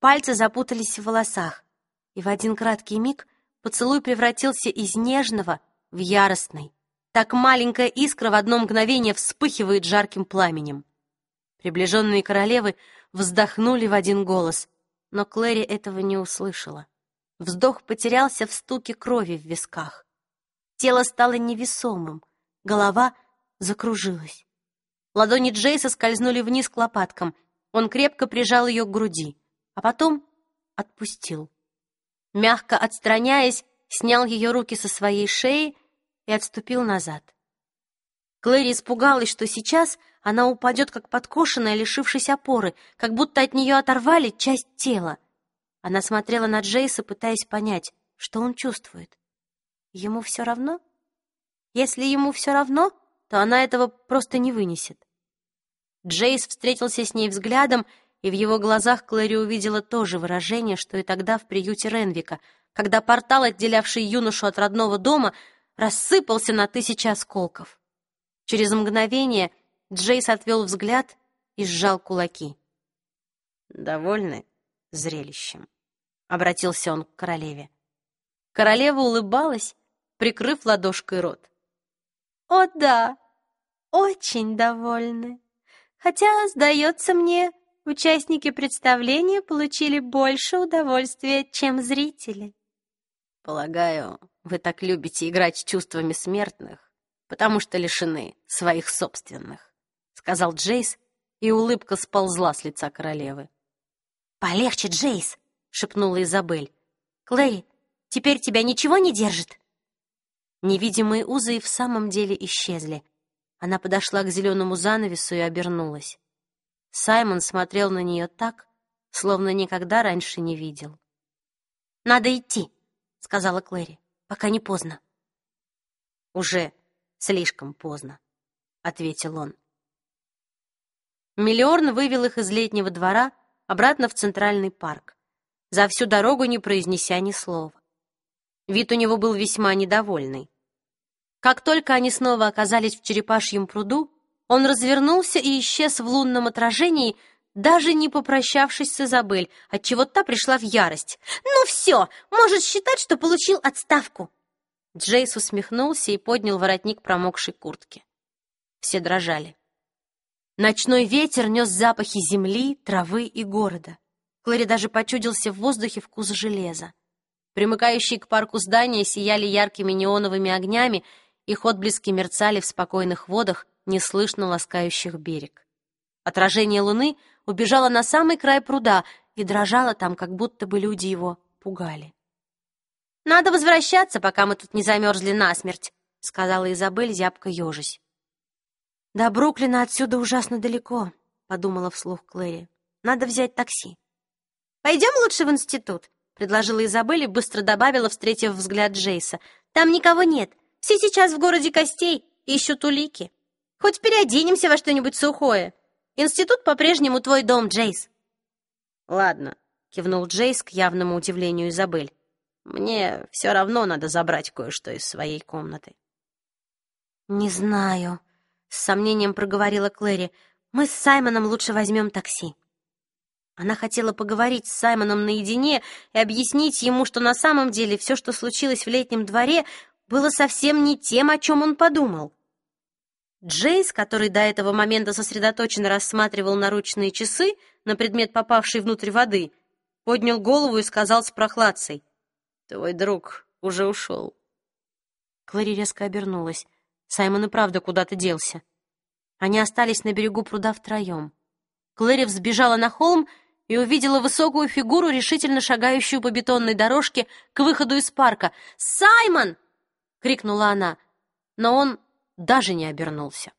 пальцы запутались в волосах, и в один краткий миг поцелуй превратился из нежного в яростный. Так маленькая искра в одно мгновение вспыхивает жарким пламенем. Приближенные королевы вздохнули в один голос, но Клэри этого не услышала. Вздох потерялся в стуке крови в висках. Тело стало невесомым, голова закружилась. Ладони Джейса скользнули вниз к лопаткам. Он крепко прижал ее к груди, а потом отпустил. Мягко отстраняясь, снял ее руки со своей шеи и отступил назад. Клэри испугалась, что сейчас она упадет, как подкошенная, лишившись опоры, как будто от нее оторвали часть тела. Она смотрела на Джейса, пытаясь понять, что он чувствует. Ему все равно? Если ему все равно, то она этого просто не вынесет. Джейс встретился с ней взглядом, и в его глазах Клэри увидела то же выражение, что и тогда в приюте Ренвика, когда портал, отделявший юношу от родного дома, рассыпался на тысячи осколков. Через мгновение Джейс отвел взгляд и сжал кулаки. «Довольны зрелищем?» — обратился он к королеве. Королева улыбалась, прикрыв ладошкой рот. «О да, очень довольны. Хотя, сдается мне, участники представления получили больше удовольствия, чем зрители». «Полагаю, вы так любите играть с чувствами смертных, потому что лишены своих собственных», — сказал Джейс, и улыбка сползла с лица королевы. «Полегче, Джейс!» — шепнула Изабель. «Клэри, теперь тебя ничего не держит?» Невидимые узы и в самом деле исчезли. Она подошла к зеленому занавесу и обернулась. Саймон смотрел на нее так, словно никогда раньше не видел. «Надо идти», — сказала Клэри, — «пока не поздно». «Уже слишком поздно», — ответил он. Миллиорн вывел их из летнего двора обратно в Центральный парк, за всю дорогу не произнеся ни слова. Вид у него был весьма недовольный. Как только они снова оказались в черепашьем пруду, он развернулся и исчез в лунном отражении, даже не попрощавшись с Изабель, отчего та пришла в ярость. «Ну все, можешь считать, что получил отставку!» Джейс усмехнулся и поднял воротник промокшей куртки. Все дрожали. Ночной ветер нес запахи земли, травы и города. Клэри даже почудился в воздухе вкус железа. Примыкающие к парку здания сияли яркими неоновыми огнями, их отблески мерцали в спокойных водах, неслышно ласкающих берег. Отражение луны убежало на самый край пруда и дрожало там, как будто бы люди его пугали. «Надо возвращаться, пока мы тут не замерзли насмерть», — сказала Изабель, зябко ежась. «До Бруклина отсюда ужасно далеко», — подумала вслух Клэри. «Надо взять такси». «Пойдем лучше в институт», предложила Изабель и быстро добавила, встретив взгляд Джейса. «Там никого нет. Все сейчас в городе костей ищут улики. Хоть переоденемся во что-нибудь сухое. Институт по-прежнему твой дом, Джейс». «Ладно», — кивнул Джейс к явному удивлению Изабель. «Мне все равно надо забрать кое-что из своей комнаты». «Не знаю», — с сомнением проговорила Клэри. «Мы с Саймоном лучше возьмем такси». Она хотела поговорить с Саймоном наедине и объяснить ему, что на самом деле все, что случилось в летнем дворе, было совсем не тем, о чем он подумал. Джейс, который до этого момента сосредоточенно рассматривал наручные часы на предмет попавшей внутрь воды, поднял голову и сказал с прохладцей. «Твой друг уже ушел». Клэри резко обернулась. Саймон и правда куда-то делся. Они остались на берегу пруда втроем. Клэри взбежала на холм и увидела высокую фигуру, решительно шагающую по бетонной дорожке к выходу из парка. «Саймон!» — крикнула она, но он даже не обернулся.